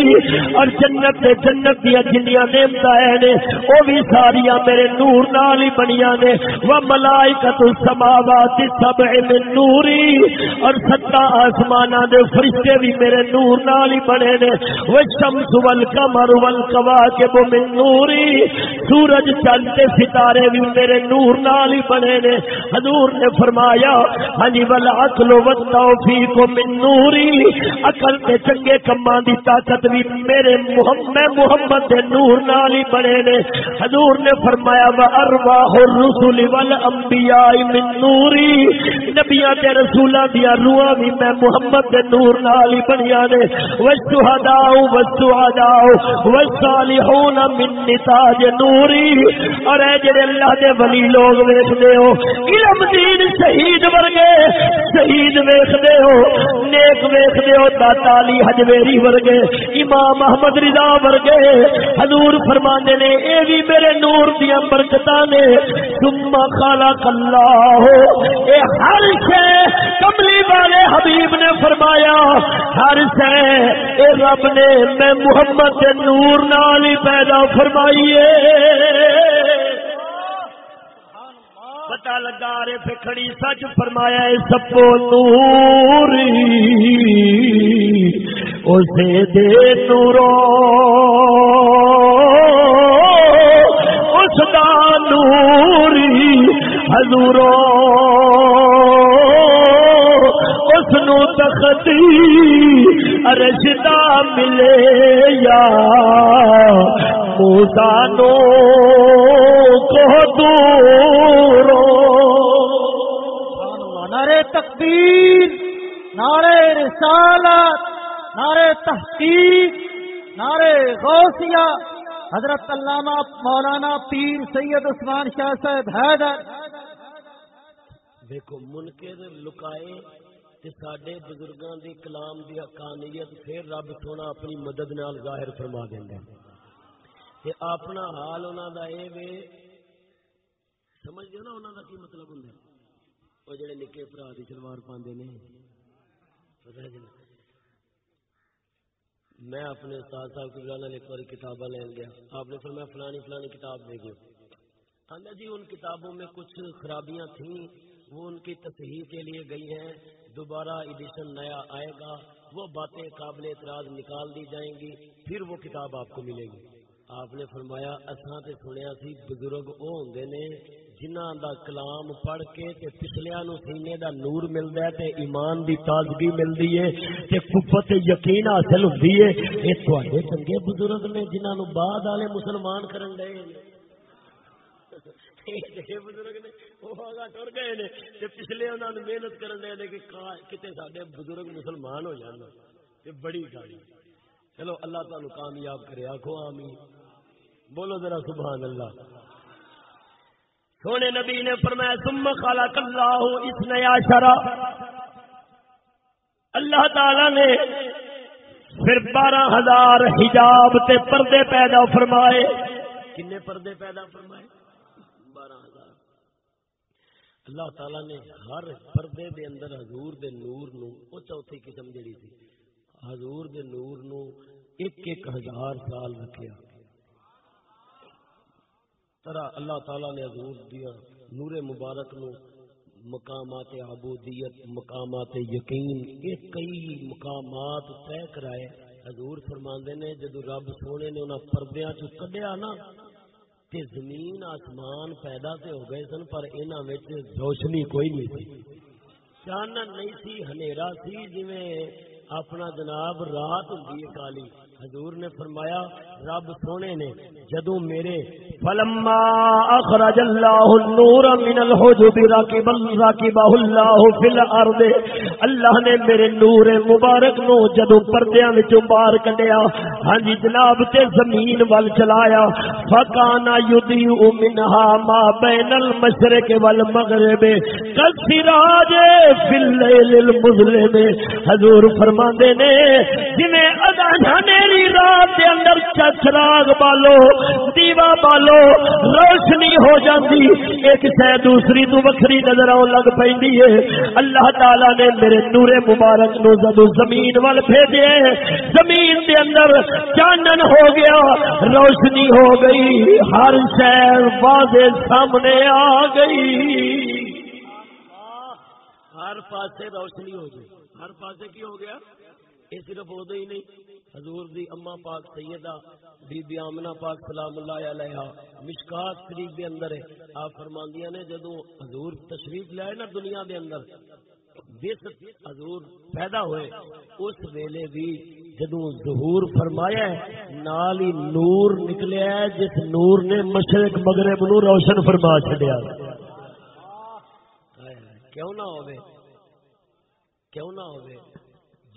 اور جنت تے جنت دی جنیاں نعمتاں نے وہ بھی ساریا میرے نور نال ہی بنیا نے۔ وہ ملائکت السماوات سبع من نوری۔ اور ستا آسمان دے فرشتے بھی میرے نور نال ہی بنے نے۔ وہ شمس والقمر والکواکب من نوری۔ سورج، چاند تے ستارے بھی میرے نور نال ہی بنے نے۔ حضور نے فرمایا ہنی والعقل والتوفیق من نوری۔ عقل تے چنگے کماں دی طاقت بھی میرے محمد محمد دے نور نال ہی بنے نے، حضور نے فرمایا وہ ارواح الرسل والانبیاء من نوری. نبیاں تے رسولاں دی روحاں بھی میں محمد دے نور نال ہی بنیاں نے۔ والشہداء والسعداء والصالحون من نتاج نوری۔ اور اے جڑے اللہ دے ولی لوگ ویکھدے ہو، علم دین شہید ورگے، شہید ویکھدے ہو، نیک ویکھدے ہو، داتا علی حجویری ورگے، امام احمد رضا ورگے۔ حضور فرمایا فرماندے نے، اے بھی میرے نور دیا برکت نے. ثم خلق اللہ اے ہر شے کملی والے حبیب نے فرمایا، ہر شے اے رب نے میں محمد کے نور نال ہی پیدا فرمائیے پتا لگا رے پہ سچ فرمایا سپو نوری اسے دے نورو اس دا نوری حضورو اس نو تختی رشدہ ملے یا موسا نو کو دورو نعرے نعرے رسالت نعرے تحقیق نعرے غوثیہ، حضرت علامہ مولانا پیر سید عثمان شاہ صاحب حیدر۔ دیکھو منکر لکائے تے ساڈے بزرگاں دی کلام دی حقانیت پھر رب سونا اپنی مدد نال ظاہر فرما دیندا تے اپنا حال انہاں دا اے وے سمجھ دیو نا انہاں دا کی مطلب ہوندا او جڑے نکے بھرا دی سلوار پاندے نے۔ پتہ ہے میں اپنے استاد صاحب کی گانا ایک بار کتابیں لین گیا آپ نے فرمایا فلانی فلانی کتاب دے گئے آندا جی ان کتابوں میں کچھ خرابیاں تھیں۔ وہ ان کی تصحیح کے لیے گئی ہیں۔ دوبارہ ایڈیشن نیا آئے گا۔ وہ باتیں قابل اعتراض نکال دی جائیں گی۔ پھر وہ کتاب آپ کو ملے گی۔ آپ نے فرمایا، اساں تے سنیا سی، بزرگ او ہوندے نے، جنہاں دا کلام پڑھ کے تے پچھلیاں نو سینے دا نور ملدا ہے تے ایمان دی تازگی ملدی ہے تے قوت یقین حاصل ہوندی ہے۔ اے تواڈے چنگے بزرگ نے جنہاں نو بعد والے مسلمان کرن دے بزرگ نے وہ آگا ٹر گئے نے تے پچھلے انہوں نے محنت کرن دے کہ کتے ساڈے بزرگ مسلمان ہو جان۔ تے بڑی گاڑی چلو اللہ تعالی کامیاب کرے آخو آمین۔ بولو ذرا سبحان اللہ۔ سونے نبی نے فرمایا، ثم خلق اللہ اس نیا شرا اللہ تعالی نے پھر بارہ ہزار حجاب تے پردے پیدا فرمائے۔ کنے پردے پیدا فرمائے؟ بارہ ہزار۔ اللہ تعالی نے ہر پردے دے اندر حضور دے نور نو او چوتھی قسم جڑی تھی، حضور دے نور نو ایک ایک ہزار سال رکھیا۔ طرح اللہ تعالی نے حضور دیا نور مبارک نو، مقامات عبودیت، مقامات یقین، یہ کئی مقامات طے کرائے۔ حضور فرماندے نے، جدو رب سونے نے انہاں پردیاں چ کڈیا نا، تے زمین آسمان پیدا تے ہو گئے سن، پر انہاں وچ روشنی کوئی نہیں تھی۔ چانن نہیں سی، ہنیرا سی، جویں اپنا جناب رات ہوں کالی۔ حضور نے فرمایا، رب سونے نے جدو میرے فلما اخرج اللہ النور من الحجب راکب راکبہ اللہ فی الارض، اللہ نے میرے نور مبارک نو جدو پردیاں وچوں باہر کڈیا ہاں جی جناب، تے زمین ول چلایا فکانا یضیء منها ما بین المشرق والمغرب کسراج فی الليل المظلم۔ حضور فرمایا فرماندے نے جویں اندھیری رات دے اندر چراغ بالو دیوا بالو، روشنی ہو جاندی، ایک شے دوسری تو وکھری نظر آن لگ پیندی ہے۔ اللہ تعالی نے میرے نور مبارک نو جدو زمین ول بھیجے زمین دے اندر چانن ہو گیا، روشنی ہو گئی، ہر شے واضح سامنے آ گئی۔ ہر پاسے روشنی ہو گئی۔ ہر پاسے کی ہو گیا؟ یہ صرف ادو ہی نہیں، حضور دی اما پاک سیدہ بی بی آمنہ پاک سلام اللہ علیہ، مشکات شریف دے اندر ہے۔ آپ فرماندیاں نے جدو حضور تشریف لائے نا دنیا دے اندر، جس حضور پیدا ہوئے، اس ویلے بھی جدو ظہور فرمایا ہے، نال ہی نور نکلیا ہے جس نور نے مشرق مغرب نو روشن فرما چڈیا کیوں نہ ہوئے؟ کیوں نہ ہوئے؟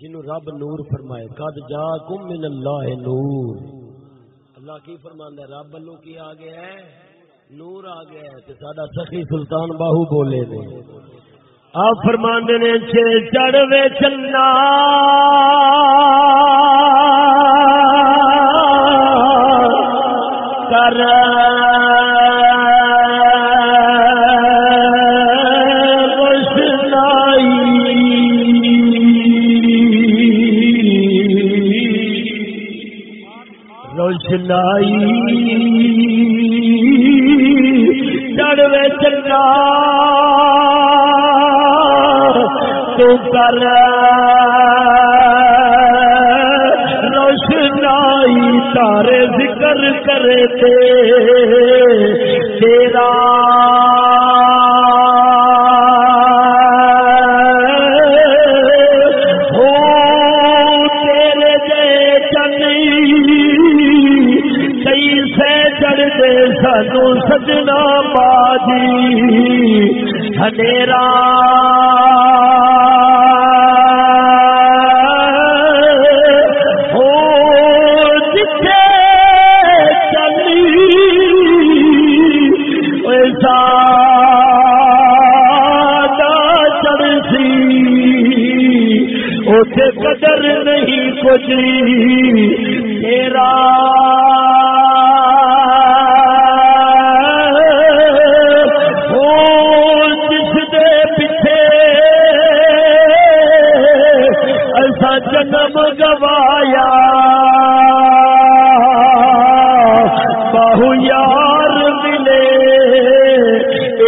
جنو رب نور فرمائے، قد جا کم من اللہ نور۔ اللہ کی فرماندہ رب اللہ کی آ گیا ہے، نور آ گیا ہے تو ساڈا سخی سلطان باہو بولے نے۔ آپ فرماندے نے چھ چڑھوے چنا کر روشنائی چڑھوے چنگا تو کر۔ روشنائی تارے ذکر کرے ہنیرا قدر نہیں کچھ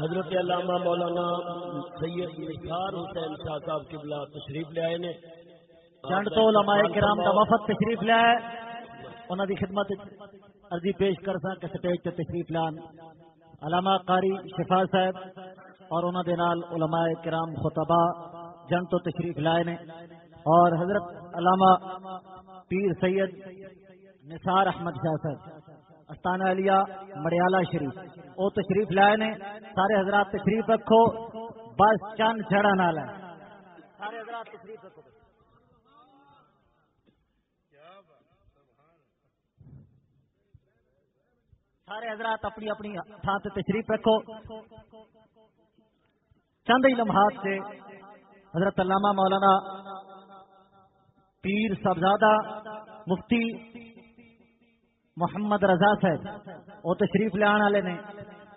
حضرت علامہ مولانا سید نثار حسین شاہ صاحب کی تشریف لے آئے نے۔ چنڈ تو علماء کرام دا وفد تشریف لے آئے۔ انہوں دی خدمت عرضی پیش کر سا کہ سٹیج تے تشریف لان علامہ قاری شفا صاحب اور انہوں دے نال علماء کرام خطبہ جن تو تشریف لائے نے۔ اور حضرت علامہ پیر سید نثار احمد شاہ صاحب۔ استانہ علیہ، مڑیالہ شریف۔ او تشریف لائے نے، سارے حضرات تشریف رکھو، بس چند چڑھا نہ لائے سارے حضرات تشریف رکھو۔ سارے حضرات اپنی اپنی تھان سے تشریف رکھو۔ چند ہی لمحات سے حضرت علامہ مولانا پیر صاحبزادہ مفتی محمد رضا صاحب، وہ تشریف لے آنے والے نے۔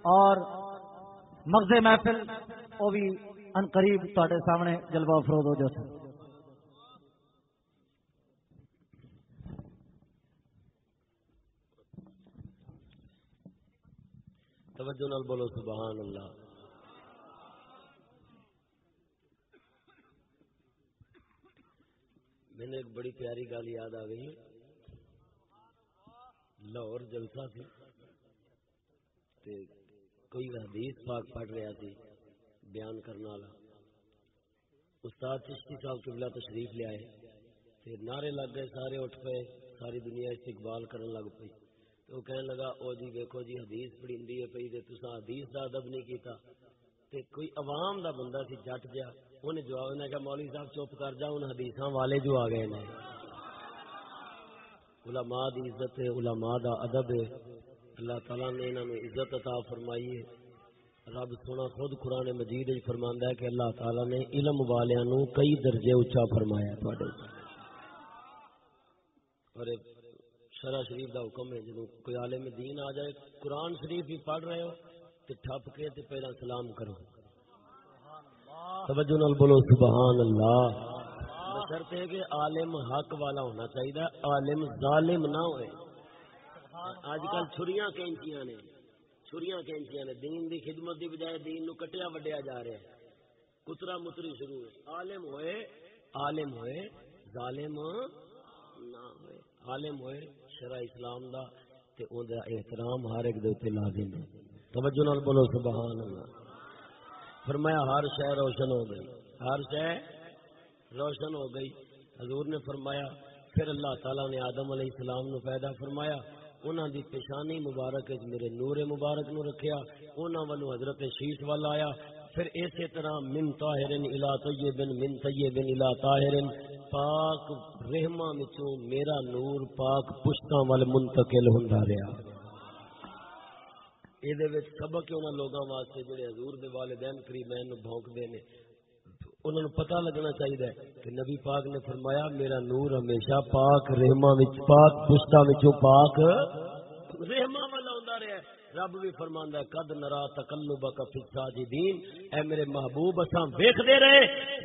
اور مغز محفل، وہ بھی ان قریب تے سامنے جلوہ افروز ہو جو سر توجہ نال بولو، سبحان اللہ۔ میں نے ایک بڑی پیاری گل یاد آ گئی۔ لاہور جلسہ سی تے کوئی حدیث پاک پڑھ رہا سی بیان کرنے والا۔ استاد چشتی صاحب قبلہ تشریف لے آئے۔ تے نعرے لگ گئے، سارے اٹھ پے ساری دنیا استقبال کرن لگ پئی۔ تو وہ کہنے لگا، او جی دیکھو جی حدیث پڑھیندی ہے پئی، تے تساں حدیث دا ادب نہیں کیتا۔ تے کوئی عوام دا بندہ سی جٹ جا انہیں جواب نے کہا، مولوی صاحب چپ کر جا ان حدیثاں والے جو آ گئے نے۔ علماء دی عزت ہے، علماء دا ادب ہے۔ اللہ تعالیٰ نے انہوں نے عزت عطا فرمائی ہے۔ رب سونا خود قرآن مجید فرماندا ہے کہ اللہ تعالیٰ نے علم والیاں کئی درجے اچا فرمایا تھوڑے اور شرح شریف دا حکم ہے جدو کوئی عالم دین آ جائے، قرآن شریف بھی پڑھ رہے ہو تو ٹھپ کے تے پہلا سلام کرو۔ توجہ نال بولو، سبحان اللہ۔ شرط ہے کہ عالم حق والا ہونا چاہیے، عالم ظالم نہ ہوئے۔ اج کل چھریاں کینچیاں نے، چھریاں کینچیاں نے۔ دین دی خدمت دی بجائے دین نو کٹیا وڈیا جا رہا ہے۔ کترا متری شروع ہے عالم ہوئے عالم ہوئے، ظالم نہ ہوئے۔ عالم ہوئے، شرع اسلام دا تے اون دا احترام ہر ایک دے تے لازم ہے۔ توجہ نال بولو، سبحان اللہ۔ فرمایا ہر شے روشن ہو گئی۔ ہر شے روشن ہو گئی۔ حضور نے فرمایا، پھر اللہ تعالیٰ نے آدم علیہ السلام نو پیدا فرمایا۔ انہوں دی پیشانی مبارک میرے نور مبارک نو رکھیا۔ انہوں والو حضرت شیش والا آیا۔ پھر اسی طرح من طاہرن الى طیبن، من طیبن الى طاہرن۔ پاک رحمہ وچوں میرا نور پاک پشتاں وال منتقل ہوندا رہیا۔ یہ سبق انہوں لوگوں واسطے جڑے حضور دے والدین کریمین نو بھونک دے انہوں نے پتہ لگنا چاہیے کہ نبی پاک نے فرمایا، میرا نور ہمیشہ پاک رحما پاک پشتا پاک۔ رحما والا ہوندا رہا رب بھی فرماندا ہے، قد نرا تقلبک فی الساجدین۔ اے میرے محبوب، اساں ویکھدے رہے،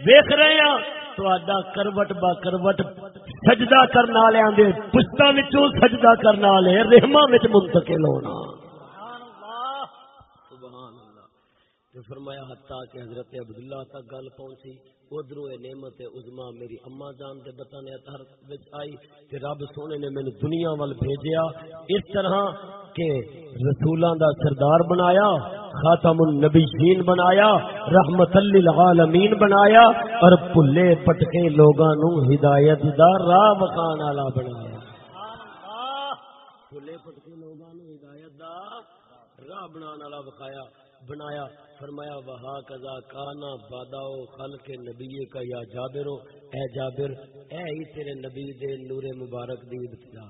ویکھ رہے ہاں۔ تہاڈا کروٹ با کروٹ سجدہ کرن والےاں دے پشتا وچوں سجدہ کرن والے رحما وچ منتقل ہونا۔ تو فرمایا حتیٰ کہ حضرت عبداللہ تک گل پہنچی، ادھر نعمت عظما میری اما جان دے بتانے اتر آئی، کہ رب سونے نے مینو دنیا وال بھیجیا۔ اس طرح کہ رسولاں دا سردار بنایا، خاتم النبیین بنایا، رحمت للعالمین بنایا، اور پلے پٹکے لوگاں نو ہدایت دا راہ مکان والا بنایا۔ پلے پٹکے لوگاں نو ہدایت دا راہ بنانا والا بخایا بنایا۔ فرمایا، وہا کزا کانا باداؤ خل کے نبی کا یا جابرو اے جابر، اے ہی تیرے نبی دے نور مبارک دی ابتدا.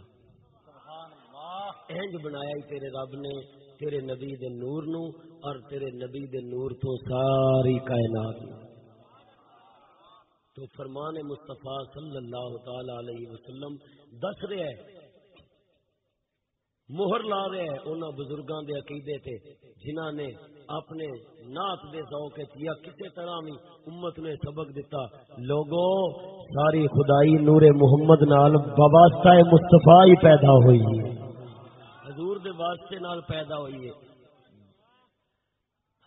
اینج بنایا ہی تیرے رب نے، تیرے نبی دے نور نو اور تیرے نبی دے نور تو ساری کائنات نو۔ تو فرمان مصطفیٰ صلی اللہ تعالی علیہ وسلم دس رہے ہیں مہر لا رہے ہیں انہوں بزرگاں دے عقیدے تے، جنہاں نے اپنے نات دے ذوق یا کسی طرح بھی امت نے سبق دیتا لوگوں ساری خدائی نور محمد نال وابستہ مصطفیٰ ہی پیدا ہوئی ہے۔ حضور دے واسطے نال پیدا ہوئی ہے۔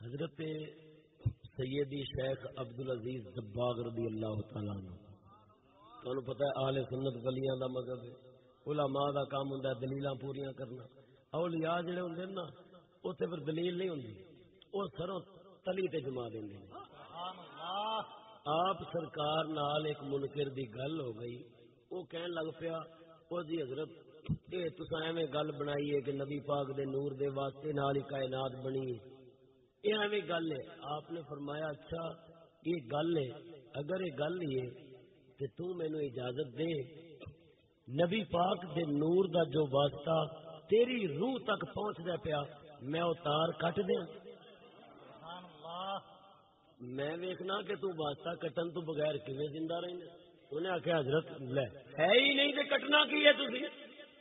حضرت سیدی شیخ عبد العزیز زباغ رضی اللہ تعالیٰ عنہ۔ تو پتہ ہے آل سنت ولیاں دا مذہب ہے۔ علماء دا کام ہوندا ہے، دلیلاں پوریاں کرنا۔ اولیاء جڑے ہوندے نا اوتے پھر دلیل نہیں ہوندی۔ او سروں تلی تے جما دیندے آپ سرکار نال ایک منکر دی گل ہو گئی او کہن لگ پیا او جی حضرت اے تساں ایویں گل بنائی ہے کہ نبی پاک دے نور دے واسطے نال ہی کائنات بنی اے ایویں گل ہے۔ آپ نے فرمایا اچھا یہ گل ہے۔ اگر یہ گل ہی ہے تے تو مینوں اجازت دے۔ نبی پاک دے نور دا جو واسطہ تیری روح تک پہنچ دیا پیا میں وہ تار کٹ دیا میں ویکنا کہ تو واسطہ کٹن تو بغیر کیویں زندہ رہنا انہیں آخیا حضرت، لے، ہے ہی نہیں تے کٹنا کی ہے تھی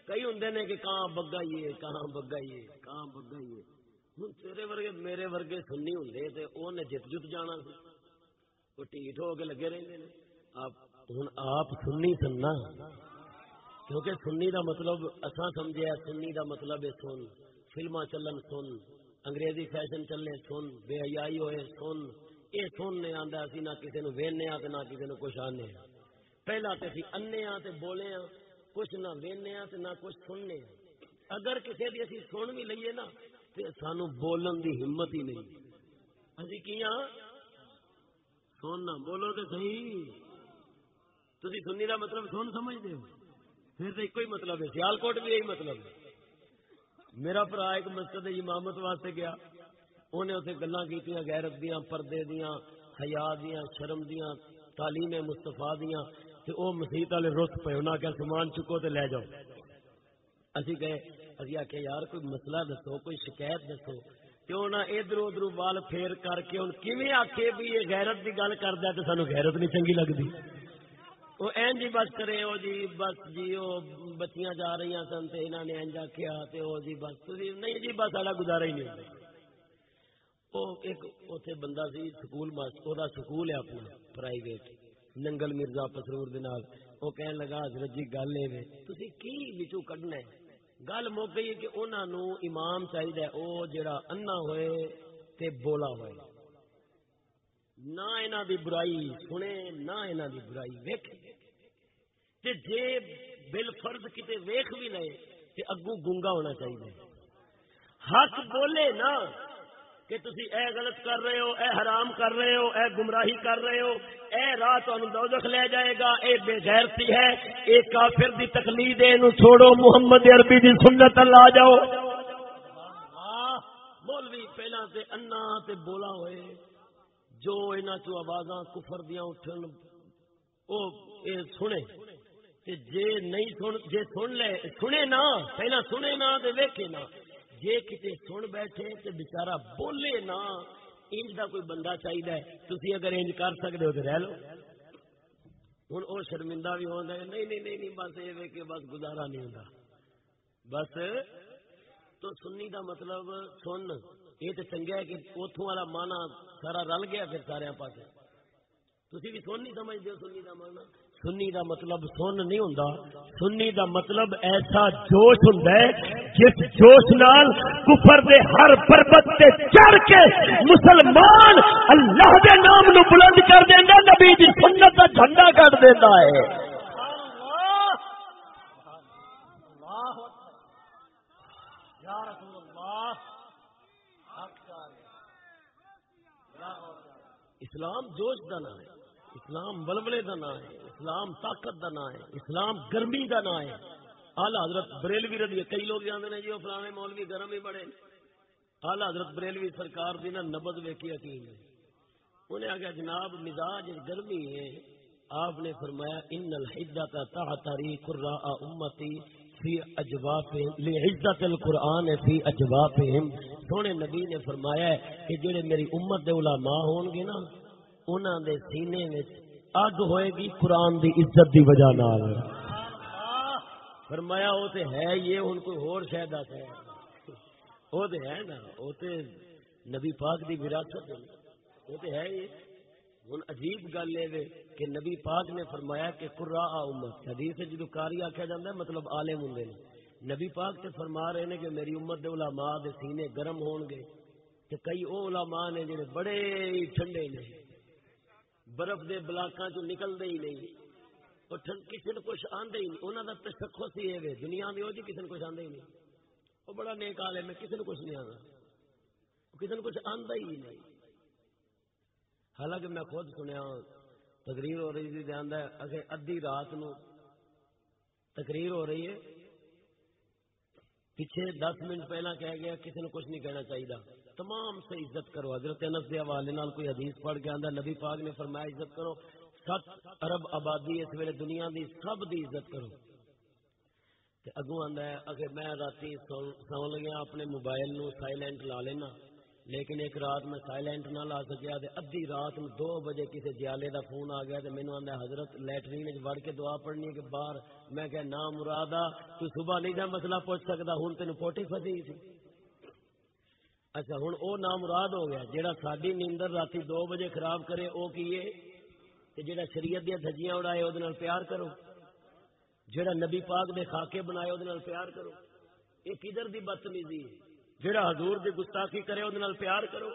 کئی ہوں نے کہ کہاں بگائیے کہاں بگائیے کہاں بگائیے۔ ہوں تیرے ورگے، میرے ورگے سننی ہوں تے انہیں جت جت جانا سی۔ وہ ٹھیٹ ہو کے لگے رہتے ہیں آپ ہوں آپ سننی سننا۔ کیونکہ سنی دا مطلب اصا سمجھا سنی دا مطلب ہے سن۔ فلما چلن سن۔ انگریزی فیشن چلے سن، بے حیائی ہوئے، سن۔ یہ سن نہیں آتا اسی نہ کسی نو وینے آ نہ کسی نو کچھ آنے پہلا تو اسی انے آ تے بولے آ کچھ نہ وینے آ تے نہ کچھ سننے اگر کسی دی اسی سن بھی لئیے نا، تے سانو بولن دی ہمت ہی نہیں۔ اسی کیا سننا بولو تے صحیح۔ تسی سنی دا مطلب سن سمجھتے ہو۔ پھر تو ایک ہی مطلب ہے سیال کوٹ بھی یہی مطلب ہے۔ میرا برا ایک مسجد امامت واسطے گیا۔ انہیں اتنے گلا کی غیرت دیا پردے دیا حیا دیا شرم دیا تعلیم مستفا دیا وہ مسیحت والے رس پے انہیں آخیا سامان چکو تو لے جاؤ۔ اسی گئے، اسی آخیا یار، کوئی مسئلہ دسو، کوئی شکایت دسو۔ کیوں نہ ادھر ادھر وال پھیر کر کے ہوں کیویں آخے بھی یہ غیرت کی گل کرتا تو سانو غیرت نہیں چنگی لگتی وہ این جی بس کرے او جی بس جی او بچیاں جا رہی سن تے انہاں نے انج آکھیا تے او جی بس، تسی نہیں جی بس ساڈا گزارا ہی نہیں او ایک اوتھے بندہ سی سکول ماس، او دا سکول ہے اپنا پرائیویٹ ننگل مرزا پسرور دے نال۔ او کہن لگا، حضرت جی گل اے وے تسی کی وچوں کڈنا ہے؟ گل مک گئی کہ انہاں نو امام چاہیے او جڑا انا ہوئے تے بولا ہوئے۔ نہ انہاں دی برائی سنے نہ انہاں دی برائی ویکھے تے جے بل فرض کتے ویکھ بھی لے تے اگو گنگا ہونا چاہیے۔ حق بولے نا کہ تسی اے غلط کر رہے ہو، اے حرام کر رہے ہو، اے گمراہی کر رہے ہو، اے راہ تو دوزخ لے جائے گا، اے بے غیرتی ہے، اے کافر دی تقلید ہے نو چھوڑو، محمد عربی دی سنت اللہ آ جاؤ۔ مولوی، پہلا تے انا تے بولا ہوئے، جو انہاں چو آوازاں کفر دیاں اٹھن، او اے سنے۔ تے جے نہیں سن جے سن لے سنے نا، پہلا سنے نا تے ویکھے نا۔ جے کتے سن بیٹھے تے بیچارہ بولے نا، انج دا کوئی بندہ چاہیے تسی اگر انج کر سکدے ہو تے رہ لو۔ ہن او شرمندہ بھی ہوندا ہے، نہیں نہیں نہیں بس اے وے کہ بس گزارا نہیں ہوندا۔ بس تو سنی دا مطلب سن۔ یہ تو چنگا ہے کہ اتوں والا مانا سارا رل گیا پھر سارے پاس تھی بھی سن نہیں سمجھتے ہو سنی کا مانا سنی دا مطلب سن نہیں ہوں سنی دا مطلب ایسا جوش ہوں جس جوش نال کفر دے ہر پربت تے چڑھ کے مسلمان اللہ دے نام نو بلند کر دینا نبی دی سنت کا جھنڈا کٹ دینا ہے۔ اسلام جوش کا نام ہے۔ اسلام بلبلے کا نام ہے، اسلام طاقت کا نام ہے، اسلام گرمی کا نام ہے۔ آلہ حضرت بریلوی رضی کئی لوگ جانتے ہیں جی وہ فلانے مولوی گرم ہی بڑے۔ آلہ حضرت بریلوی سرکار دی نا نبد ویکی یقین ہے۔ انہیں آگیا جناب مزاج گرمی ہے۔ آپ نے فرمایا، ان الحدت تحتری قراء امتی فی اجواف لعزت القرآن فی اجوافہم۔ سونے نبی نے فرمایا ہے کہ جڑے میری امت دے علماء ہون گے نا انہاں دے سینے وچ اگ ہوئے گی قرآن دی عزت دی وجہ نال۔ فرمایا، وہ تے ہے یہ، ہن کوئی ہور شے دس ہے؟ وہ تے ہے نا، وہ تے نبی پاک دی وراثت ہے۔ وہ تے ہے یہ ہوں عجیب گل یہ کہ نبی پاک نے فرمایا کہ قرا امت، حدیث جدو کاری آخیا جاتا ہے مطلب عالم ہوں نبی پاک تے فرما رہے ہیں کہ میری امت دے علماء دے سینے گرم ہون گے۔ تے کئی او علماء نے جڑے بڑے ٹھنڈے نے۔ برف دے بلاکاں چ نکلدے ہی نہیں۔ اور کسی نے کچھ آندے ہی نہیں۔ انہاں دا تشخص ہی ہے دنیا میں ہو جی کسی نے کچھ آندے ہی نہیں۔ وہ بڑا نیک عالم ہے، میں کسی نے کچھ نہیں آندا۔ کسی نے کچھ آندا ہی نہیں۔ حالانکہ میں خود سنیا تقریر ہو رہی تھی اگے ادی رات نو تقریر ہو رہی ہے۔ پیچھے دس منٹ پہلا کہہ گیا، کسی نے کچھ نہیں کہنا چاہیے تمام سے عزت کرو۔ حضرت انس دے حوالے نال کوئی حدیث پڑھ کے آندا، نبی پاک نے فرمایا، عزت کرو۔ سات ارب آبادی اس ویلے دنیا دی سب دی عزت کرو۔ تے اگوں آندا ہے اگر میں راتی سو لگیا، اپنے موبائل نو سائلنٹ لا لینا۔ لیکن ایک رات میں سائلنٹ نہ لا سکیا تے ادھی رات میں دو بجے کسی جیالے دا فون آ گیا تے مینوں آندا حضرت لیٹرین وچ وڑ کے دعا پڑھنی ہے کہ باہر۔ میں کہ نا مرادا، تو صبح نہیں دا مسئلہ پوچھ سکدا، ہن تینو پوٹی فسی سی۔ اچھا ہن او نا مراد ہو گیا، جیڑا ساڈی نیندر راتی دو بجے خراب کرے، او کیے تے جیڑا شریعت دی دھجیاں اڑائے، او دے نال پیار کرو۔ جیڑا نبی پاک دے خاکے بنائے، او دے نال پیار کرو۔ اے کدھر دی بدتمیزی ہے؟ جڑا حضور دی گستاخی کرے وہ پیار کرو۔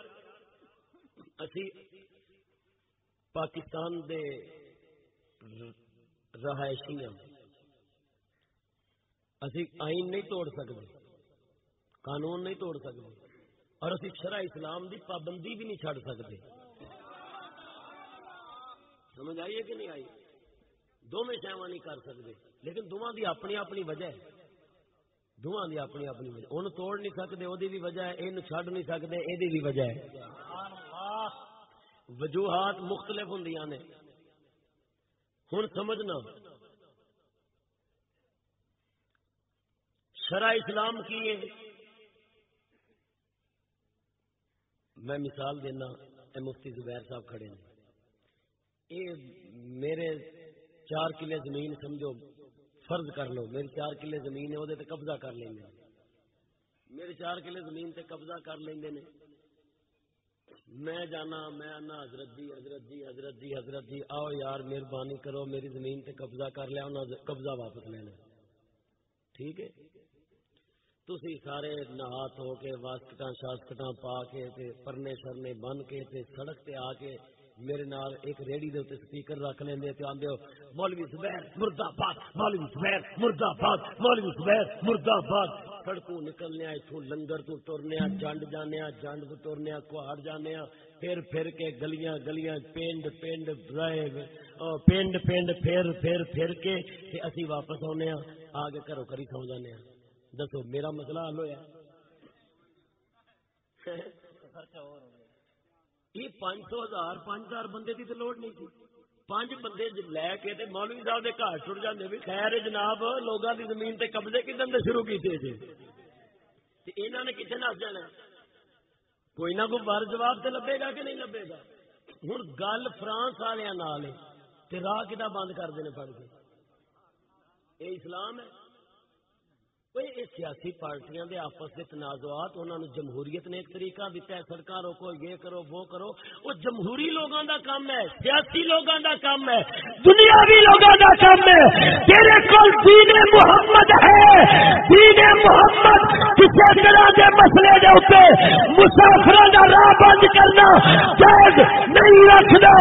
اسی پاکستان دے رہائشی اسی آئین نہیں توڑ سکتے قانون نہیں توڑ سکتے اور اسی شرح اسلام دی پابندی بھی نہیں چھڑ سکتے سمجھ آئیے کہ نہیں آئی؟ دونوں شاوا نہیں کر سکتے لیکن دونوں دی اپنی اپنی وجہ ہے۔ دونوں کی اپنی اپنی وجہ۔ ان توڑ نہیں سکتے وہ بھی وجہ ہے یہ چڈ نہیں سکتے یہ بھی وجہ ہے۔ وجوہات مختلف ہوں نے۔ ہوں سمجھنا۔ شرع اسلام کی ہے۔ میں مثال دینا مفتی زبیر صاحب کھڑے ہیں یہ میرے چار کلے زمین سمجھو۔ فرض کر لو میری چار کلے زمین ہے وہ قبضہ کر لیں گے میرے چار کلے زمین تے قبضہ کر لیں گے میں جانا، میں آنا، حضرت جی حضرت جی حضرت جی حضرت جی آؤ یار، مہربانی کرو، میری زمین تے قبضہ کر لیا انہیں قبضہ واپس لینا ٹھیک ہے؟ تھی سارے نہا ہو کے واسکٹ شاسکٹ پا کے پرنے شرنے بن کے سڑک تے آ کے میرے نال ایک ریڑی دے تے سپیکر رکھ لیندے تے آندے ہو، مولوی زبیر مرد آباد مولوی زبیر مرد آباد مولوی زبیر مرد آباد سڑکوں نکلنے ایتھوں لنگر تو ٹرنے جنڈ جانے جنڈ تو ٹرنے کوہاڑ جانے پھر پھر کے گلیاں گلیاں، پینڈ پینڈ رہے پینڈ پینڈ پھر پھر پھر کے تے اسی واپس آنے آ کے گھروں کری سو جانے دسو، میرا مسئلہ حل ہویا؟ یہ پانچ سو ہزار، پانچ ہزار بندے کی تو لوڑ نہیں تھی۔ پانچ بندے لے کے تے مولوی صاحب کے گھر چھڑ جاتے بھی خیر جناب لوگوں کی زمین تے قبضے کدن دے شروع کیتے جی انہوں نے کتنے نس جانا؟ کوئی نہ کوئی بار جواب تے لبے گا کہ نہیں لبے گا۔ ہوں گل فرانس والوں راہ کتا بند کر دینے پڑ کے یہ اسلام ہے۔ سیاسی پارٹیاں دے آپس دے تنازعات جمہوریت نے ایک طریقہ ہے سرکار یہ کرو وہ کرو وہ جمہوری کام ہے سیاسی کام ہے دنیاوی کام ہے تیرے دین محمد ہے دین محمد طرح مسئلے راہ بند کرنا جائز نہیں رکھنا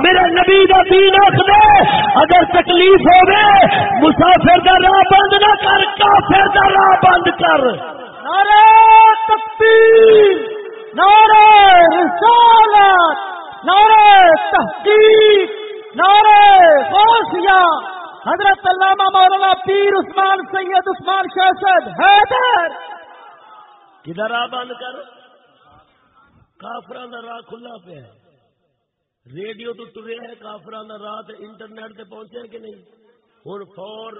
میرے نبی کا دین آخدا اگر تکلیف ہوے مسافر کا راہ بند نہ کر کافر کا راہ بند کر۔ نعرہ تکبیر نعرہ رسالت نعرہ تحقیق نعرہ غوثیہ۔ حضرت علامہ مولانا پیر عثمان سید عثمان شہسد حیدر۔ کدھر راہ بند کر؟ کافران کا راہ کھلا پیا۔ ہے ریڈیو تو ٹرے ہے کافران کا راہ انٹرنیٹ تے پہنچے کہ نہیں؟ ہوں فور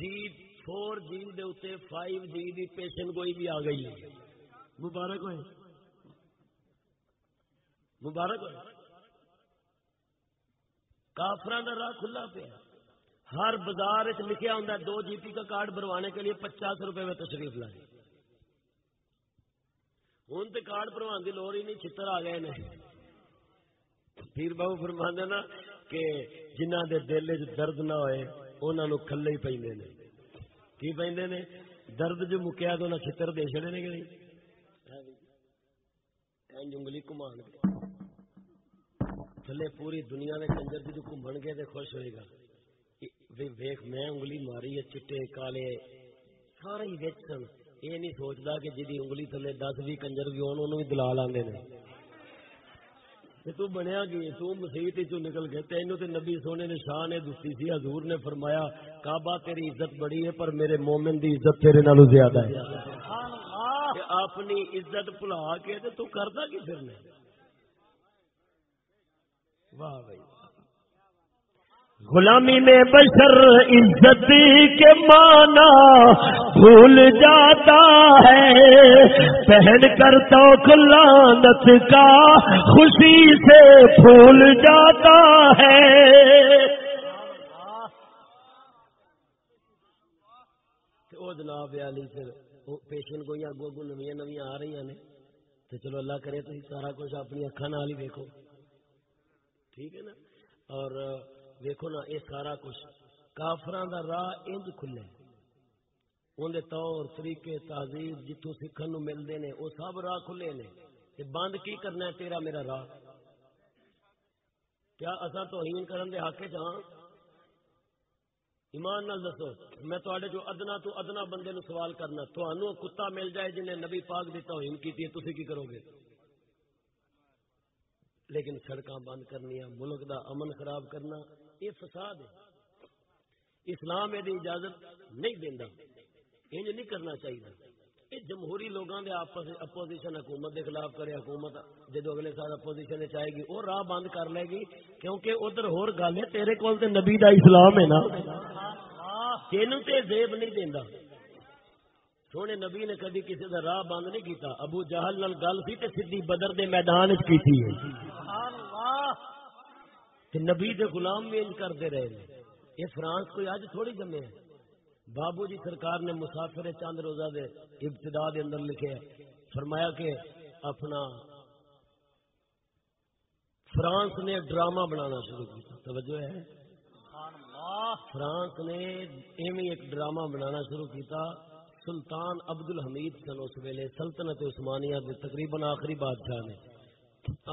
جی فور جی دے اتنے فائیو جی دی پیشن گوئی بھی آ گئی ہے۔ مبارک ہوئے۔ مبارک ہوئے۔ کافران کا راہ کھلا پیا۔ ہر بازار لکھا ہوں دو جی پی کا کارڈ بنوانے کے لیے پچاس روپے میں تشریف لائے۔ ہوں تو کارڈ بنوان کی لوڑ ہی نہیں، چھتر آ گئے نے۔ پیر بابو فرما نا کہ جنہ دے دل چ درد نہ ہوئے انہوں کھلے ہی پہ کی پہ نے؟ درد جو مکیا تو انہیں چھتر دے چڑے نے کہ نہیں؟ ہاں جی. انگلی گمان تھلے پوری دنیا کے کنجر جی گھومن گے تو خوش ہوئے گا. ویخ میں انگلی ماری ہے، چٹے کالے. سارے ہی ویچ سن. یہ نہیں سوچتا کہ جی انگلی تھلے دس بھی کنجر بھی ہونے بھی دلال آتے ہیں تو بنیا کی تو مسیحت چ نکل گئے تینوں تے نبی سونے نے شاہ نے دسی سی حضور نے فرمایا کعبہ تیری عزت بڑی ہے پر میرے مومن دی عزت تیرے نالوں زیادہ ہے۔ اپنی عزت بھلا کے تو کرتا کی پھر نے واہ بھائی۔ غلامی میں بشر عزت کے مانا بھول جاتا ہے۔ پہن کر تو لانت کا خوشی سے بھول جاتا ہے۔ جناب علی پھر پیشن کوئی اگو اگو نویاں نویاں آ رہی نے۔ تو چلو اللہ کرے تو سارا کچھ اپنی اکھا نال ہی دیکھو ٹھیک ہے نا؟ اور ویکو نا یہ سارا کچھ۔ کافران دا راہ انج کھلے۔ اندر طور، طریقے، تہذیب جتوں سیکھن ملتے ہیں وہ سب راہ کھلے نے۔ تے بند کی کرنا ہے تیرا میرا راہ؟ کیا اصا توہین کرن دے حق ہاں ایمان نال دسو، میں تے جو ادنا تو ادنا بندے نو سوال کرنا تو کتا مل جائے جنہیں نبی پاک دی توہین کی تھی کی کرو گے؟ لیکن سڑک بند کرنی ملک دا امن خراب کرنا یہ فساد ہے۔ اسلام یہ اجازت نہیں دینا انج نہیں کرنا چاہیے یہ جمہوری لوگوں کے اپوزیشن حکومت کے خلاف کرے حکومت جدو اگلے سال اپوزیشن چاہے گی وہ راہ بند کر لے گی۔ کیونکہ ادھر ہور گل ہے، تیرے کول تے نبی دا اسلام ہے نا۔ تینوں تے زیب نہیں دینا سونے نبی نے کدی کسی کا راہ بند نہیں کیتا۔ ابو جہل نال گل سی تے سیدھی بدر دے میدان وچ کیتی ہے کہ نبی دے غلام بھی انج کرتے رہے یہ فرانس کوئی اج تھوڑی جمے ہے بابو جی سرکار نے مسافر چند روزہ دے ابتدا دے اندر لکھے فرمایا کہ اپنا فرانس نے ڈرامہ بنانا شروع کیا توجہ ہے۔ فرانس نے ایویں ایک ڈرامہ بنانا شروع کیا سلطان عبد الحمید سن اس ویلے سلطنت عثمانیہ کے تقریباً آخری بادشاہ نے۔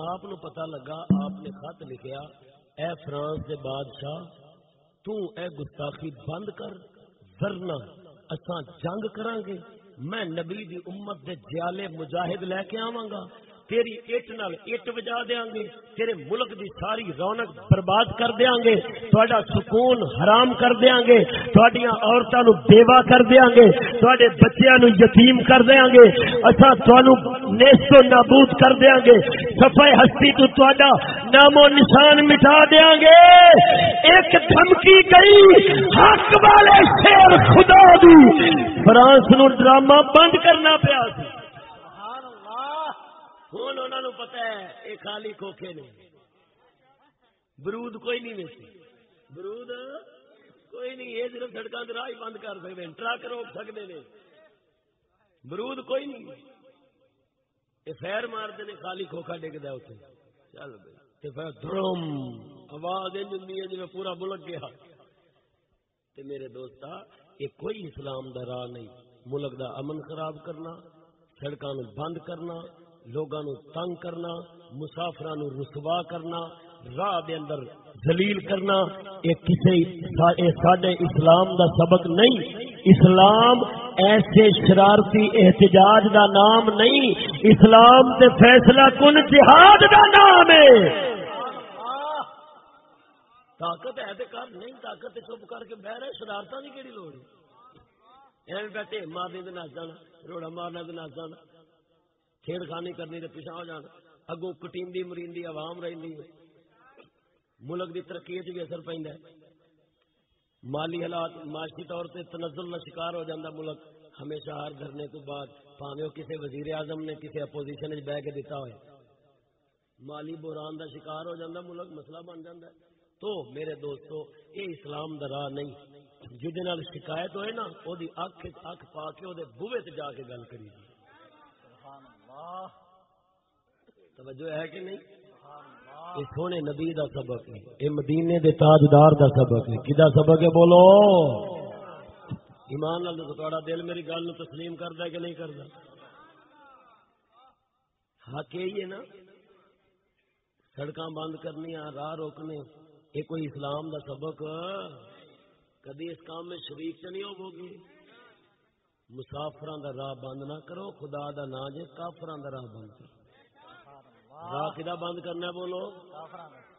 آپ پتا لگا آپ نے خط لکھیا۔ اے فرانس دے بادشاہ، تو اے گستاخی بند کر، ورنہ اساں جنگ کران گے میں نبی دی امت دے جیالے مجاہد لے کے آواں گا تیری اٹ نال اٹ وجا دیاں گے تیرے ملک دی ساری رونق برباد کر دیاں گے تہاڈا سکون حرام کر دیاں گے تہاڈیاں عورتاں نو بیوہ کر دیاں گے تہاڈے بچیاں نو یتیم کر دیاں گے اساں تانوں نیست و نابود کر دیاں گے صفائے ہستی تو تہاڈا نام و نشان مٹا دیاں گے۔ ایک دھمکی گئی، حق والے شیر خدا دی۔ فرانس نو ڈرامہ بند کرنا پیا ہوں انہوں پتا ہے یہ خالی کھوکھے نے۔ برود کوئی نہیں ویسی۔ برود کوئی نہیں، یہ صرف سڑکوں کے راہ بند کر سکتے ہیں، ٹرک روک سکتے ہیں برود کوئی نہیں۔ یہ فیر مارتے ہیں خالی کھوکھا ڈگتا اتنے چل بھائی۔ دھرم، آواز ہوں جی پورا ملک گیا۔ تے میرے دوست یہ کوئی اسلام دا راہ نہیں۔ ملک دا امن خراب کرنا سڑکوں بند کرنا لوگوں تنگ کرنا مسافر رسوا کرنا، راہ دے اندر دلیل کرنا، یہ کسی سڈے اسلام دا سبق نہیں۔ اسلام ایسے شرارتی احتجاج دا نام نہیں۔ اسلام تے فیصلہ کن جہاد دا نام ہے۔ طاقت ہے تو کر نہیں، طاقت چپ کر کے بہ رہے شرارت کی کہڑی لوڑ ایویں بیٹھے مارنے دن نس جانا، روڑا مارنا دن نس جانا، کھیڑ خانی کرنی تو پیچھا ہو جانا، اگوں کٹیندی مریندی، عوام رہی ملک کی ترقی بھی اثر پہ مالی حالات، معاشی طور سے تنزل کا شکار ہو جاتا ملک ہمیشہ ہار دھرنے تو بعد پاوے کسی وزیر اعظم نے کسی اپوزیشن بہ کے دیتا ہوئے۔ مالی بحران کا شکار ہو جاتا ملک، مسئلہ بن جاتا ہے۔ تو میرے دوستو یہ اسلام دا راہ نہیں۔ جہد نال شکایت ہوئے نا وہ اک اک پا کے وہ بوے جا کے گل کری توجہ ہے کہ نہیں؟ یہ سونے نبی دا سبق ہے یہ مدینے دے تاجدار دا سبق ہے۔ کدا سبق ہے بولو؟ ایمان لال تھوڑا دل میری گل نو تسلیم کرتا ہے کہ نہیں کرتا حق یہی ہے نا سڑک بند کرنی راہ روکنے۔ یہ کوئی اسلام دا سبق کدی اس کام میں شریک چ نہیں ہو گی مسافر دا راہ بند نہ کرو، خدا دا نا جے کافر دا راہ بند کرو۔ راہ کدا بند کرنا بولو؟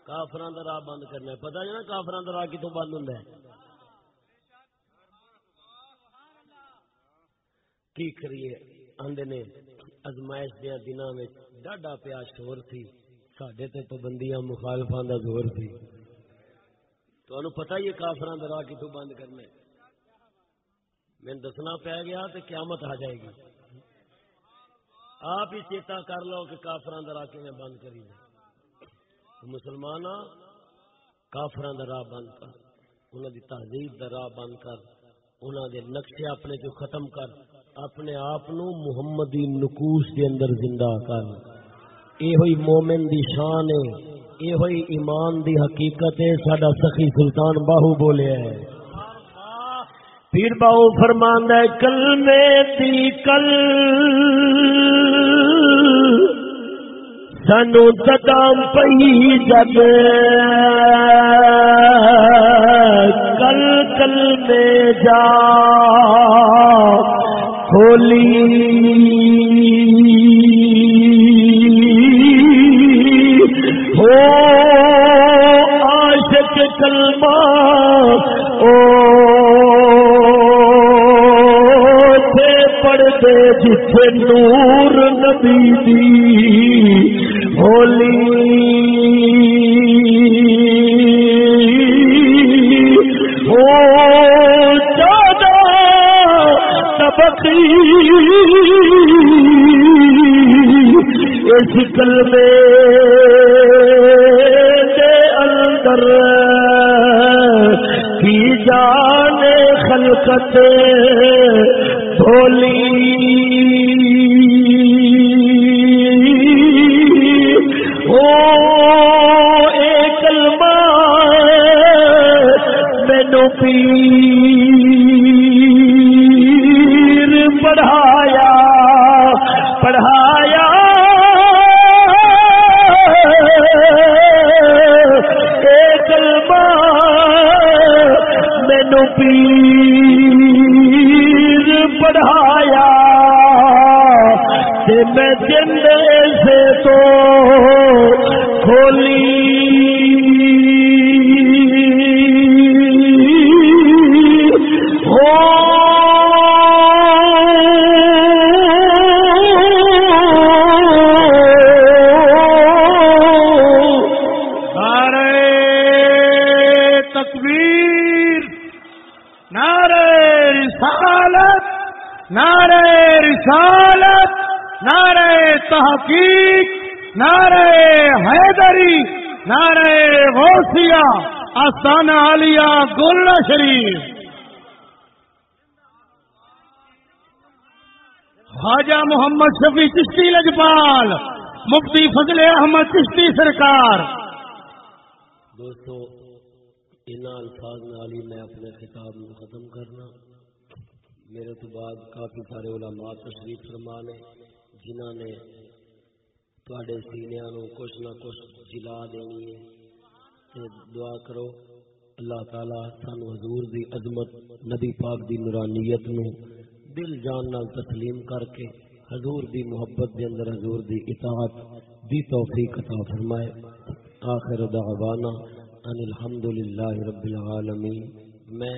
کافران کا راہ بند کرنا پتا نہیں نا کافران کا راہ کتوں بند ہوں کی کریے؟ آدھے نے ازمائش دیا دنوں میں ڈاڈا پیا شور سی سڈے تے پابندیاں مخالفان کا زور سی تو پتا ہی ہے کافران کا راہ کتوں بند کرنا میں دسنا پی گیا تو قیامت آ جائے گی۔ آپ ہی چیتا کر لو کہ کافران در کے میں بند کری دے مسلمان کافران در راہ بند کر۔ انہوں دی تہذیب در راہ بند کر۔ انہوں دے نقشے اپنے جو ختم کر۔ اپنے آپ محمدی نکوش کے اندر زندہ کر۔ اے ہوئی مومن دی شان ہے۔ اے ہوئی ایمان دی حقیقت ہے، ساڈا سخی سلطان باہو بولے ہے۔ پیر باؤ فرمان ہے کل میں تی کل سنو تدام پئی جب کل کل میں جا کھولی۔ جتھے نور نبی دی ہولی۔ ہو جادا تبقی۔ اس کلمے دے اندر کی جان خلقت محمد شفیع چشتی لجپال، مفتی فضل احمد چشتی سرکار۔ دوستو ان الفاظ نالی میں اپنے خطاب میں ختم کرنا۔ میرے تو بعد کافی سارے علماء تشریف فرما نے جنہوں نے تواڈے سینیاں نو کچھ نہ کچھ جلا دینی ہے۔ دعا کرو، اللہ تعالی سانو حضور دی عظمت، نبی پاک دی نورانیت نو دل جان نال تسلیم کر کے حضور دی محبت دے اندر حضور دی اطاعت دی توفیق عطا فرمائے۔ آخر دعوانا ان الحمدللہ رب العالمین۔ میں